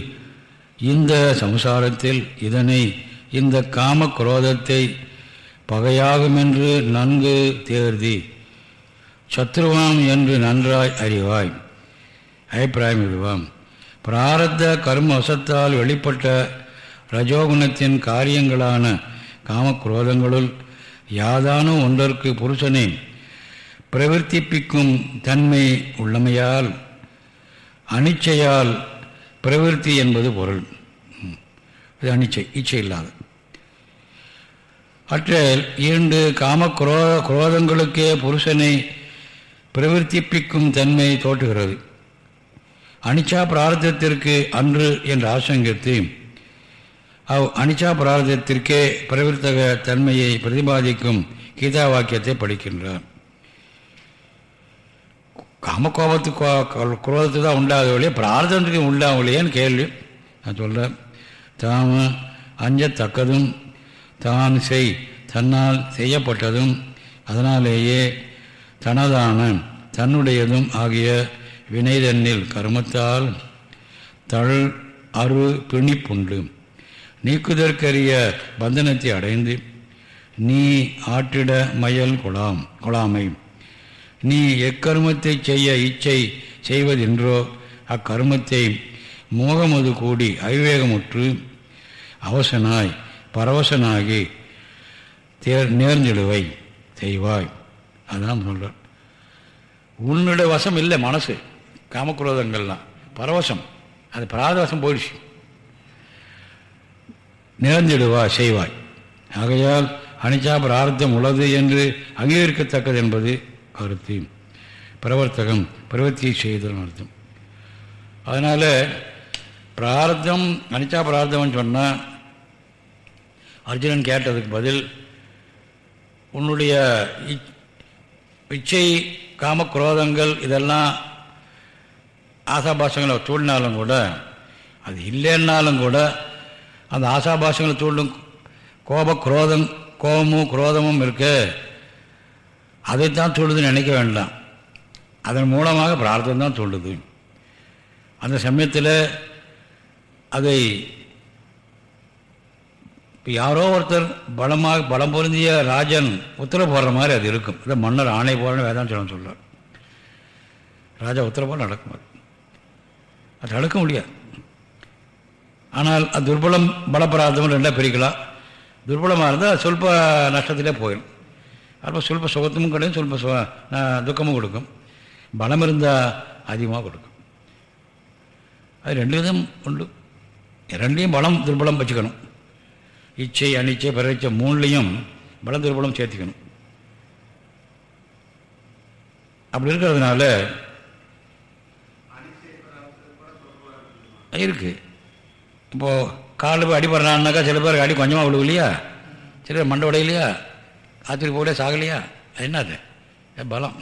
இந்த சம்சாரத்தில் இதனை இந்த காம குரோதத்தை பகையாகுமென்று நன்கு தேர்தி சத்ருவாம் என்று நன்றாய் அறிவாய். அபிப்பிராயம் விடுவாம் பிராரத்த கர்மவசத்தால் வெளிப்பட்ட ரஜோகுணத்தின் காரியங்களான காமக்ரோதங்களுள் யாதானும் ஒன்றற்கு புருஷனை பிரவர்த்திப்பிக்கும் தன்மை உள்ளமையால் அனிச்சையால் பிரவர்த்தி என்பது பொருள். இது அனிச்சை இச்சை இல்லாத. அற்றில் இரண்டு காமக்ரோ குரோதங்களுக்கே புருஷனை பிரவர்த்திப்பிக்கும் தன்மை தோற்றுகிறது. அனிச்சா பிரார்த்தத்திற்கு அன்று என்று ஆசங்கித்து அவ் அனிச்சா பிரார்த்தத்திற்கே பிரவர்த்தக தன்மையை பிரதிபாதிக்கும் கீதா வாக்கியத்தை படிக்கின்றார். காமக்கோபத்து குரோதத்து தான் உண்டாத வழியே பிரார்த்தனத்துக்கு உண்டாகலையேன்னு கேள்வி. நான் சொல்கிறேன் தாம அஞ்சத்தக்கதும் தான் செய் தன்னால் செய்யப்பட்டதும் அதனாலேயே தனதான தன்னுடையதும் ஆகிய வினைதன்னில் கர்மத்தால் தள் அரு பிணிப்புண்டு. நீக்குதற்கரிய பந்தனத்தை அடைந்து நீ ஆட்டிட மயல் கொலாம் கொலாமை நீ எக்கர்மத்தை செய்ய இச்சை செய்வதென்றோ அக்கர்மத்தை மோகமது கூடி அவிவேகமுற்று அவசனாய் பரவசனாகி தேர் நேர்ந்திடுவை செய்வாய். அதான் சொல்கிறார் உன்னுடைய வசம் இல்லை மனசு. காமக்ரோதங்கள்லாம் பரவசம். அது பிராதவசம் போயிடுச்சு. நேர்ந்திடுவா செய்வாய். ஆகையால் அனிச்சா பிரார்த்தம் உள்ளது என்று அங்கீகரிக்கத்தக்கது என்பது கருத்து. பிரவர்த்தகம் பிரவர்த்தியை செய்தல் அர்த்தம். அதனால் பிரார்த்தம் அனிச்சா பிரார்த்தம்னு சொன்னால் அர்ஜுனன் கேட்டதுக்கு பதில் உன்னுடைய இச்சை காம குரோதங்கள் இதெல்லாம் ஆசாபாசங்களை தூண்டினாலும் கூட அது இல்லைன்னாலும் கூட அந்த ஆசாபாசங்களை தூண்டும். கோப குரோதம் கோபமும் குரோதமும் இருக்கு. அதைத்தான் தூண்டுதுன்னு நினைக்க வேண்டாம். அதன் மூலமாக பிரார்த்தனை தான் தூண்டுது. அந்த சமயத்தில் அதை இப்போ யாரோ ஒருத்தர் பலமாக பலம் பொருந்திய ராஜன் உத்தரவு போடுற மாதிரி அது இருக்கும். இதை மன்னர் ஆணை போடுறேன்னு வேதாந்தம் சொல்கிறார் ராஜா உத்தரவு போட நடக்கும் அது. அது தடுக்க முடியாது. ஆனால் அது துர்பலம் பலப்பராதம் ரெண்டாக பிரிக்கலாம். துர்பலமாக இருந்தால் சொல்ப நஷ்டத்திலே போயிடும் அப்போ சொல்ப சுகத்தமும் கிடையாது சொல்ப சுக துக்கமும் கொடுக்கும். பலம் இருந்தால் அதிகமாக கொடுக்கும். அது ரெண்டு விதம் உண்டு. ரெண்டையும் பலம் துர்பலம் வச்சுக்கணும். இச்சை அனிச்சை பிறச்சை மூணுலேயும் பலம் துர்பலம் சேர்த்துக்கணும். அப்படி இருக்கிறதுனால இருக்கு. இப்போது காலில் போய் அடிபடுறான்னாக்கா சில பேருக்கு அடி கொஞ்சமாக விழுவு இல்லையா சில பேர் மண்டை உடையிலையா? ஆத்திரி போட சாகலையா? அது என்னது அது பலம்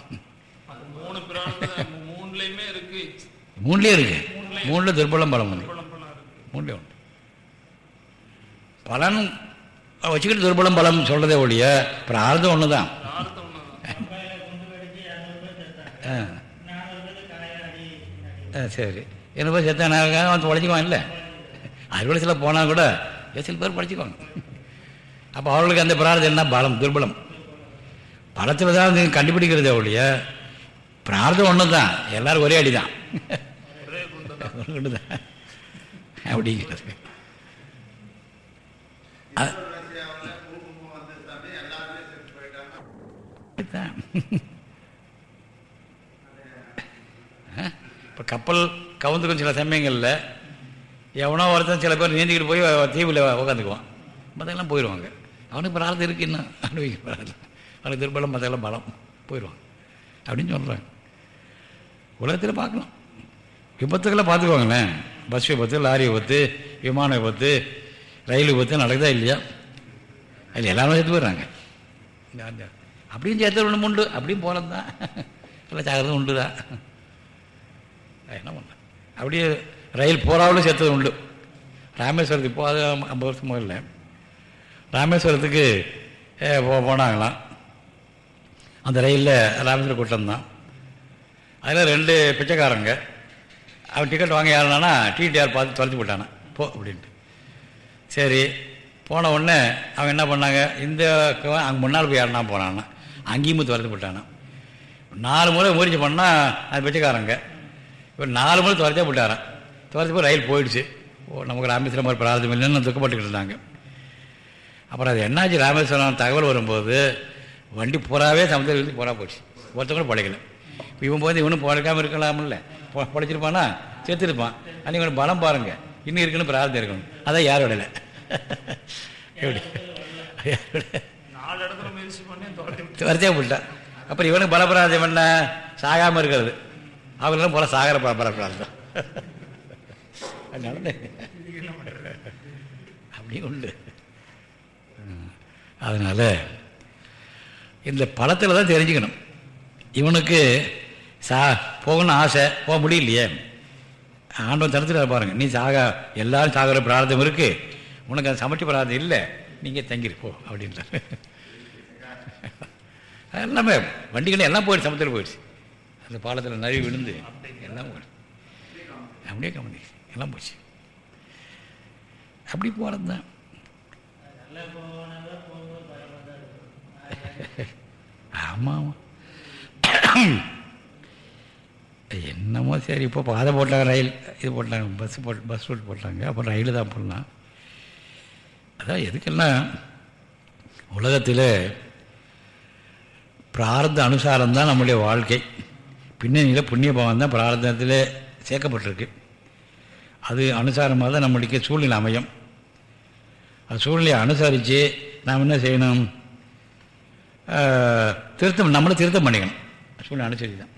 மூணுலேயே இருக்கு. மூணில் துர்பலம் பலம் உண்டு. மூணுலேயே உண்டு. பலன் வச்சுக்கிட்டு துர்பலம் பலம் சொல்கிறதே ஒழிய பிரார்த்தம் ஒன்று தான் சரி. என்ன போய் செத்தானாக அவன் உழைச்சிக்குவான் இல்லை? அறுவலத்தில் போனால் கூட சில பேர் படிச்சுக்குவாங்க அப்போ அவர்களுக்கு அந்த பிரார்த்தம் என்ன? பலம் துர்பலம். பலத்தில் தான் நீங்கள் கண்டுபிடிக்கிறதே ஒழிய பிரார்த்தம் ஒன்று தான் எல்லாரும் ஒரே அடி தான் அப்படிங்கிறது. இப்போ கப்பல் கவுந்துக்கும் சில சமயங்களில் எவனோ ஒருத்தன் சில பேர் நீந்திக்கிட்டு போய் தீவில் உட்காந்துக்குவான் மற்றெல்லாம் போயிடுவாங்க அவனுக்கு பிரார்த்தம் இருக்குது இன்னும் அனுபவிக்க பிரார்த்தம் அவனுக்கு திருப்பலம் மற்றெல்லாம் பலம். போயிடுவான் அப்படின்னு சொல்கிறாங்க உலகத்தில் பார்க்கலாம் விபத்துக்கெல்லாம் பார்த்துக்குவாங்களேன். பஸ் விபத்து லாரி விபத்து விமான விபத்து ரயில் விபத்து நடக்குதா இல்லையா? அதில் எல்லாரும் சேர்த்து போயிடுறாங்க. அப்படியும் சேர்த்து ஒன்று உண்டு அப்படியும் போகிறது தான் [laughs] எல்லாம் ஜாகிரதை உண்டு தான் என்ன பண்ண அப்படியே ரயில் போராவில் சேர்த்தது உண்டு. ராமேஸ்வரத்துக்கு இப்போ அது ஐம்பது வருஷம் முதல்ல ராமேஸ்வரத்துக்கு போ போனாங்களாம். அந்த ரயிலில் ராமேஸ்வரம் கூட்டம் தான். அதில் ரெண்டு பிச்சைக்காரங்க. அவன் டிக்கெட் வாங்க யாருனானா டிடிஆர் பார்த்து தொலைச்சி போட்டானா போ அப்படின்ட்டு. சரி போன உடனே அவன் என்ன பண்ணாங்க? இந்த அங்கே முன்னால் போய் யாருனா போனான்னா அங்கேயும் துரத்து போட்டானா நாலு முறை முயற்சி பண்ணால் அது பிச்சைக்காரங்க. இப்போ நாலு முறை துரத்தே போட்டாரான் துரத்தி போய் ரயில் போயிடுச்சு. ஓ நமக்கு ராமேஸ்வரம் மாதிரி பிரார்த்தம் இல்லைன்னு துக்கப்பட்டுக்கிட்டு இருந்தாங்க. அப்புறம் அது என்னாச்சு? ராமேஸ்வரம் தகவல் வரும்போது வண்டி பூராவே சமுத்திரம் இருந்து பூரா போச்சு. ஒருத்தன் கூட பழைக்கல இப்போ இவன் போது இவனும் பழைக்காமல் இருக்கலாமில்ல பழைச்சிருப்பானா? செத்துருப்பான். அன்றைக்கி கொஞ்சம் பலம் பாருங்க. இன்னும் இருக்கணும் பிரார்த்தம் இருக்கணும். அதான் யாரும் விடலை. [laughs] எப்படி? துரத்தே போட்டான் அப்புறம் இவனுக்கு பலப்பிரார்த்தம் என்ன? சாகாமல் இருக்கிறது. அவங்களும் போல சாகர பலப்பிரார்த்தம் அதனால அப்படி உண்டு. அதனால் இந்த பழத்தில் தான் தெரிஞ்சுக்கணும். இவனுக்கு சா போகணும்னு ஆசை போக முடியலையே. ஆண்டவன் தடுத்துட்டு பாருங்கள் நீ சாக எல்லாரும் சாகிற பிரார்த்தம் இருக்கு. உனக்கு அது சமைச்சு பிரார்த்தம் இல்லை. நீங்கள் தங்கியிருப்போ அப்படின்றார். எல்லாமே வண்டிகள் எல்லாம் போயிடுச்சு சமத்தில் போயிடுச்சு. அந்த பாலத்தில் நிறைய விழுந்து எல்லாம் போயிடுச்சு. அப்படியே கம்பெனி எல்லாம் போச்சு. அப்படி போகிறது தான். ஆமாம் ஆமாம் என்னமோ சரி இப்போ பாதை போட்டாங்க ரயில் இது போட்டாங்க பஸ் போட் பஸ் ரூட் போட்டாங்க அப்புறம் ரயில் தான் போடலாம். அதான் எதுக்கெல்லாம் உலகத்தில் பிரார்த்த அனுசாரம் தான் நம்முடைய வாழ்க்கை. பின்னணியில் புண்ணிய பாவம் தான் பிரார்த்தத்தில் சேர்க்கப்பட்டிருக்கு. அது அனுசாரமாக தான் நம்மளுக்கு சூழ்நிலை அமையும். அது சூழ்நிலையை அனுசரித்து நாம் என்ன செய்யணும்? திருத்தம் நம்மளை திருத்தம் பண்ணிக்கணும். சூழ்நிலை அனுசரித்து தான்.